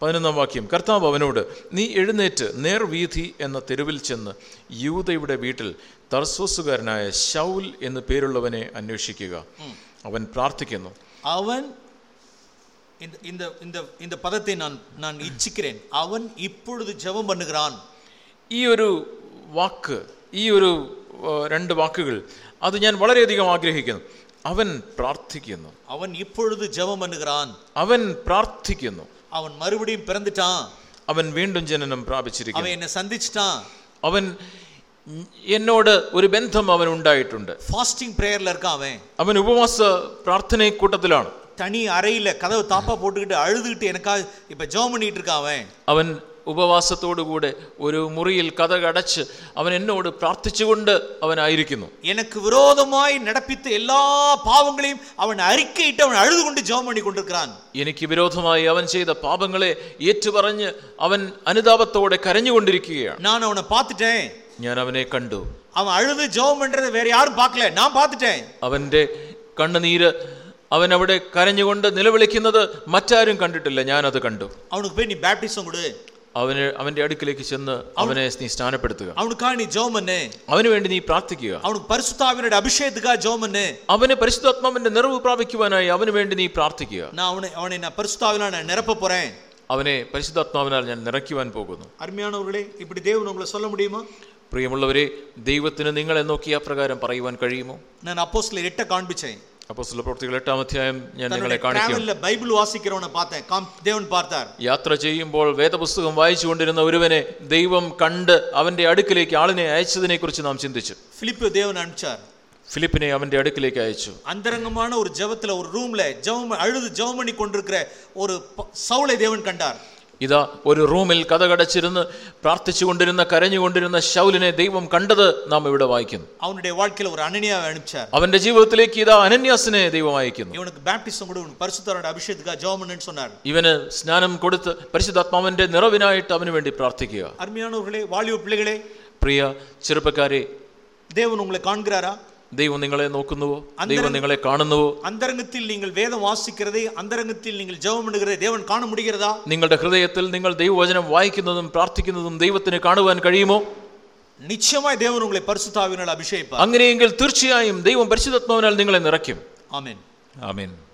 പതിനൊന്നാം വാക്യം കർത്താവ് അവനോട് നീ എഴുന്നേറ്റ് നേർവീഥി എന്ന തെരുവിൽ ചെന്ന് യൂതയുടെ വീട്ടിൽ തർസോസുകാരനായ ശൗൽ എന്ന് പേരുള്ളവനെ അന്വേഷിക്കുക അവൻ പ്രാർത്ഥിക്കുന്നു அவன் இந்த இந்த இந்த இந்த பதத்தை நான் நான் இச்சிக்கிறேன் அவன் இப்பொழுது ஜெபம் பண்ணுகிறான் ഈ ഒരു വാക്ക് ഈ ഒരു ആ, രണ്ട് വാക്കുകൾ അത് ഞാൻ വളരെയധികം ആഗ്രഹിക്കുന്നു അവൻ പ്രാർത്ഥിക്കുന്നു அவன் இப்பொழுது ஜெபம் பண்ணுகிறான் അവൻ പ്രാർത്ഥിക്കുന്നു அவன் மறுபடியும் பிறந்துட்டான் അവൻ വീണ്ടും ജനനം പ്രാപിച്ചിരിക്കുന്നു அவன் என்னை சந்திச்சிட்டான் അവൻ എന്നോട് ഒരു ബന്ധം അവൻ ഉണ്ടായിട്ടുണ്ട് ஃபாஸ்டிங் ப்ரேயர்ல இருக்கான் அவன் അവൻ ഉപവാസ പ്രാർത്ഥന കൂട്ടത്തിലാണ് தனி அறையில கதவு தாப்பா போட்டுக்கிட்டு அழுதுகிட்டு எனக்காக இப்ப ஜெபம் பண்ணிட்டு இருக்கான் அவன் അവൻ ഉപവാസത്തോടുകൂടെ ഒരു മുറിയിൽ കഥ കടച്ച് അവൻ എന്നോട് പ്രാർത്ഥിച്ചുകൊണ്ട് അവനായിരിക്കുന്നു எனக்கு விரோதமாய் நடப்பித்த எல்லா பாவங்களையும் அவன் அறிக்கையிட்டு அவன் அழுது கொண்டு ஜெபம் பண்ணி கொண்டிருக்கிறான் എനിക്ക് വിരോധമായി അവൻ ചെയ്ത പാപങ്ങളെ ഏറ്റുപറഞ്ഞ് അവൻ അനുതാപത്തോടെ കരഞ്ഞുകൊണ്ടിരിക്കുകയാണ് நான் அவனை பார்த்துட்டேன் ഞാൻ അവനെ കണ്ടു அவன் அழுது ஜெபம் பண்றதை வேற யாரும் பார்க்கல நான் பார்த்துட்டேன் അവൻ്റെ കണ്ണുനീര് അവൻ അവിടെ കരഞ്ഞുകൊണ്ട് നിലവിളിക്കുന്നത് മറ്റാരും കണ്ടിട്ടില്ല ഞാനത് കണ്ടു அவனுக்கு போய் நீ பேப்டிசம் கொடு അവന് അവൻ്റെ അടുക്കിലേക്ക് ചെന്ന് അവനെ നീ സ്ഥാനപ്പെടുത്തുക அவனுக்காக நீ ஜெபம் பண்ணு അവന് വേണ്ടി നീ പ്രാർത്ഥിക്കുക அவனுக்கு பரிசுத்தாவினோட அபிஷேகத்துக்காக ஜெபம் பண்ணு അവന് പരിശുദ്ധാത്മാവിന്റെ നിറവ് പ്രാപിക്കുവാനായി അവന് വേണ്ടി നീ പ്രാർത്ഥിക്കുക நான் அவனை அவனை நான் பரிசுத்தாவினால் நான் நிரப்ப போறேன் അവനെ പരിശുദ്ധാത്മാവിനാൽ ഞാൻ നിറയ്ക്കുവാൻ പോകുന്നു அருமையானவர்களே இப்படி தேவன் உங்களை சொல்ல முடியுமா പ്രിയമുള്ളവരെ ദൈവത്തിന് നിങ്ങളെ നോക്കി അപ്രകാരം പറയുവാൻ കഴിയുമോ நான் அப்போஸ்தலர் எட்ட காண்பிச்சேன் അപ്പോസ്തല പ്രവൃത്തികൾ എട്ടാം അധ്യായം ഞാൻ നിങ്ങളെ தன்னுடைய കാണിക്കും டிராவல்ல பைபிள் வாசிக்கிறவனை பார்த்தேன் காம் தேவன் பார்த்தார் യാത്ര ചെയ്യുമ്പോൾ വേദപുസ്തകം വായിച്ചുകൊണ്ടിരുന്ന ഒരുവനെ ദൈവം കണ്ട് അവന്റെ അടുക്കിലേക്ക് ആളിനെ അയച്ചതിനെ കുറിച്ച് നാം ചിന്തിച്ചു பிலிப்பு தேவன் அனுப்பிச்சார் ഫിലിപ്പിനെ അവന്റെ അടുക്കിലേക്ക് അയച്ചു அந்தரங்கமான ஒரு ஜெபத்துல ஒரு ரூம்ல ஜெபம் அழுது ஜெபம் பண்ணி கொண்டிருக்கிற ஒரு ப- சவுலை தேவன் கண்டார் ഇതാ ഒരു റൂമിൽ കഥ കടച്ചിരുന്ന് പ്രാർത്ഥിച്ചുകൊണ്ടിരുന്ന കരഞ്ഞുകൊണ്ടിരുന്ന ശൗലിനെ ദൈവം കണ്ടത് നാം ഇവിടെ വായിക്കുന്നു அவனுடைய வாழ்க்கையில ஒரு அனனியாவை அனுப்பிச்சார் അവന്റെ ജീവിതത്തിലേക്ക് ഇതാ അനന്യാസിനെ ദൈവം അയക്കുന്നു இவனுக்கு பேப்டிசம் கூட உனக்கு பரிசுத்தரோட அபிஷேகத்துக்காக ஜெபம் பண்ணுன்னு சொன்னார் ഇവന് സ്നാനം കൊടുത്ത് പരിശുദ്ധാത്മാവിന്റെ നിറവിനായിട്ട് അവന് വേണ്ടി പ്രാർത്ഥിക്കുക அருமையானவர்களே வாலிப பிள்ளைகளே പ്രിയ ചെറുപ്പക്കാരെ தேவன் உங்களை காண்கிறாரா ദൈവം നിങ്ങളെ നോക്കുന്നുവോ? ദൈവം നിങ്ങളെ കാണുന്നുവോ? അന്തരംഗത്തിൽ നിങ്ങൾ വേദം വാസിക്കുന്നത് അന്തരംഗത്തിൽ നിങ്ങൾ ജപമിടുന്നത് ദേവൻ കാണ മുടികരുതാ നിങ്ങളുടെ ഹൃദയത്തിൽ നിങ്ങൾ ദൈവവചനം വായിക്കുന്നതും പ്രാർത്ഥിക്കുന്നതും ദൈവത്തിന് കാണുവാൻ കഴിയുമോ? നിശ്ചയമായി ദേവൻ നിങ്ങളെ പരിശുദ്ധാവിനാൽ അഭിഷേകം അങ്ങനെയെങ്കിൽ തീർച്ചയായും ദൈവം പരിശുദ്ധാത്മാവിനാൽ നിങ്ങളെ നിറയ്ക്കും. ആമേൻ. ആമേൻ.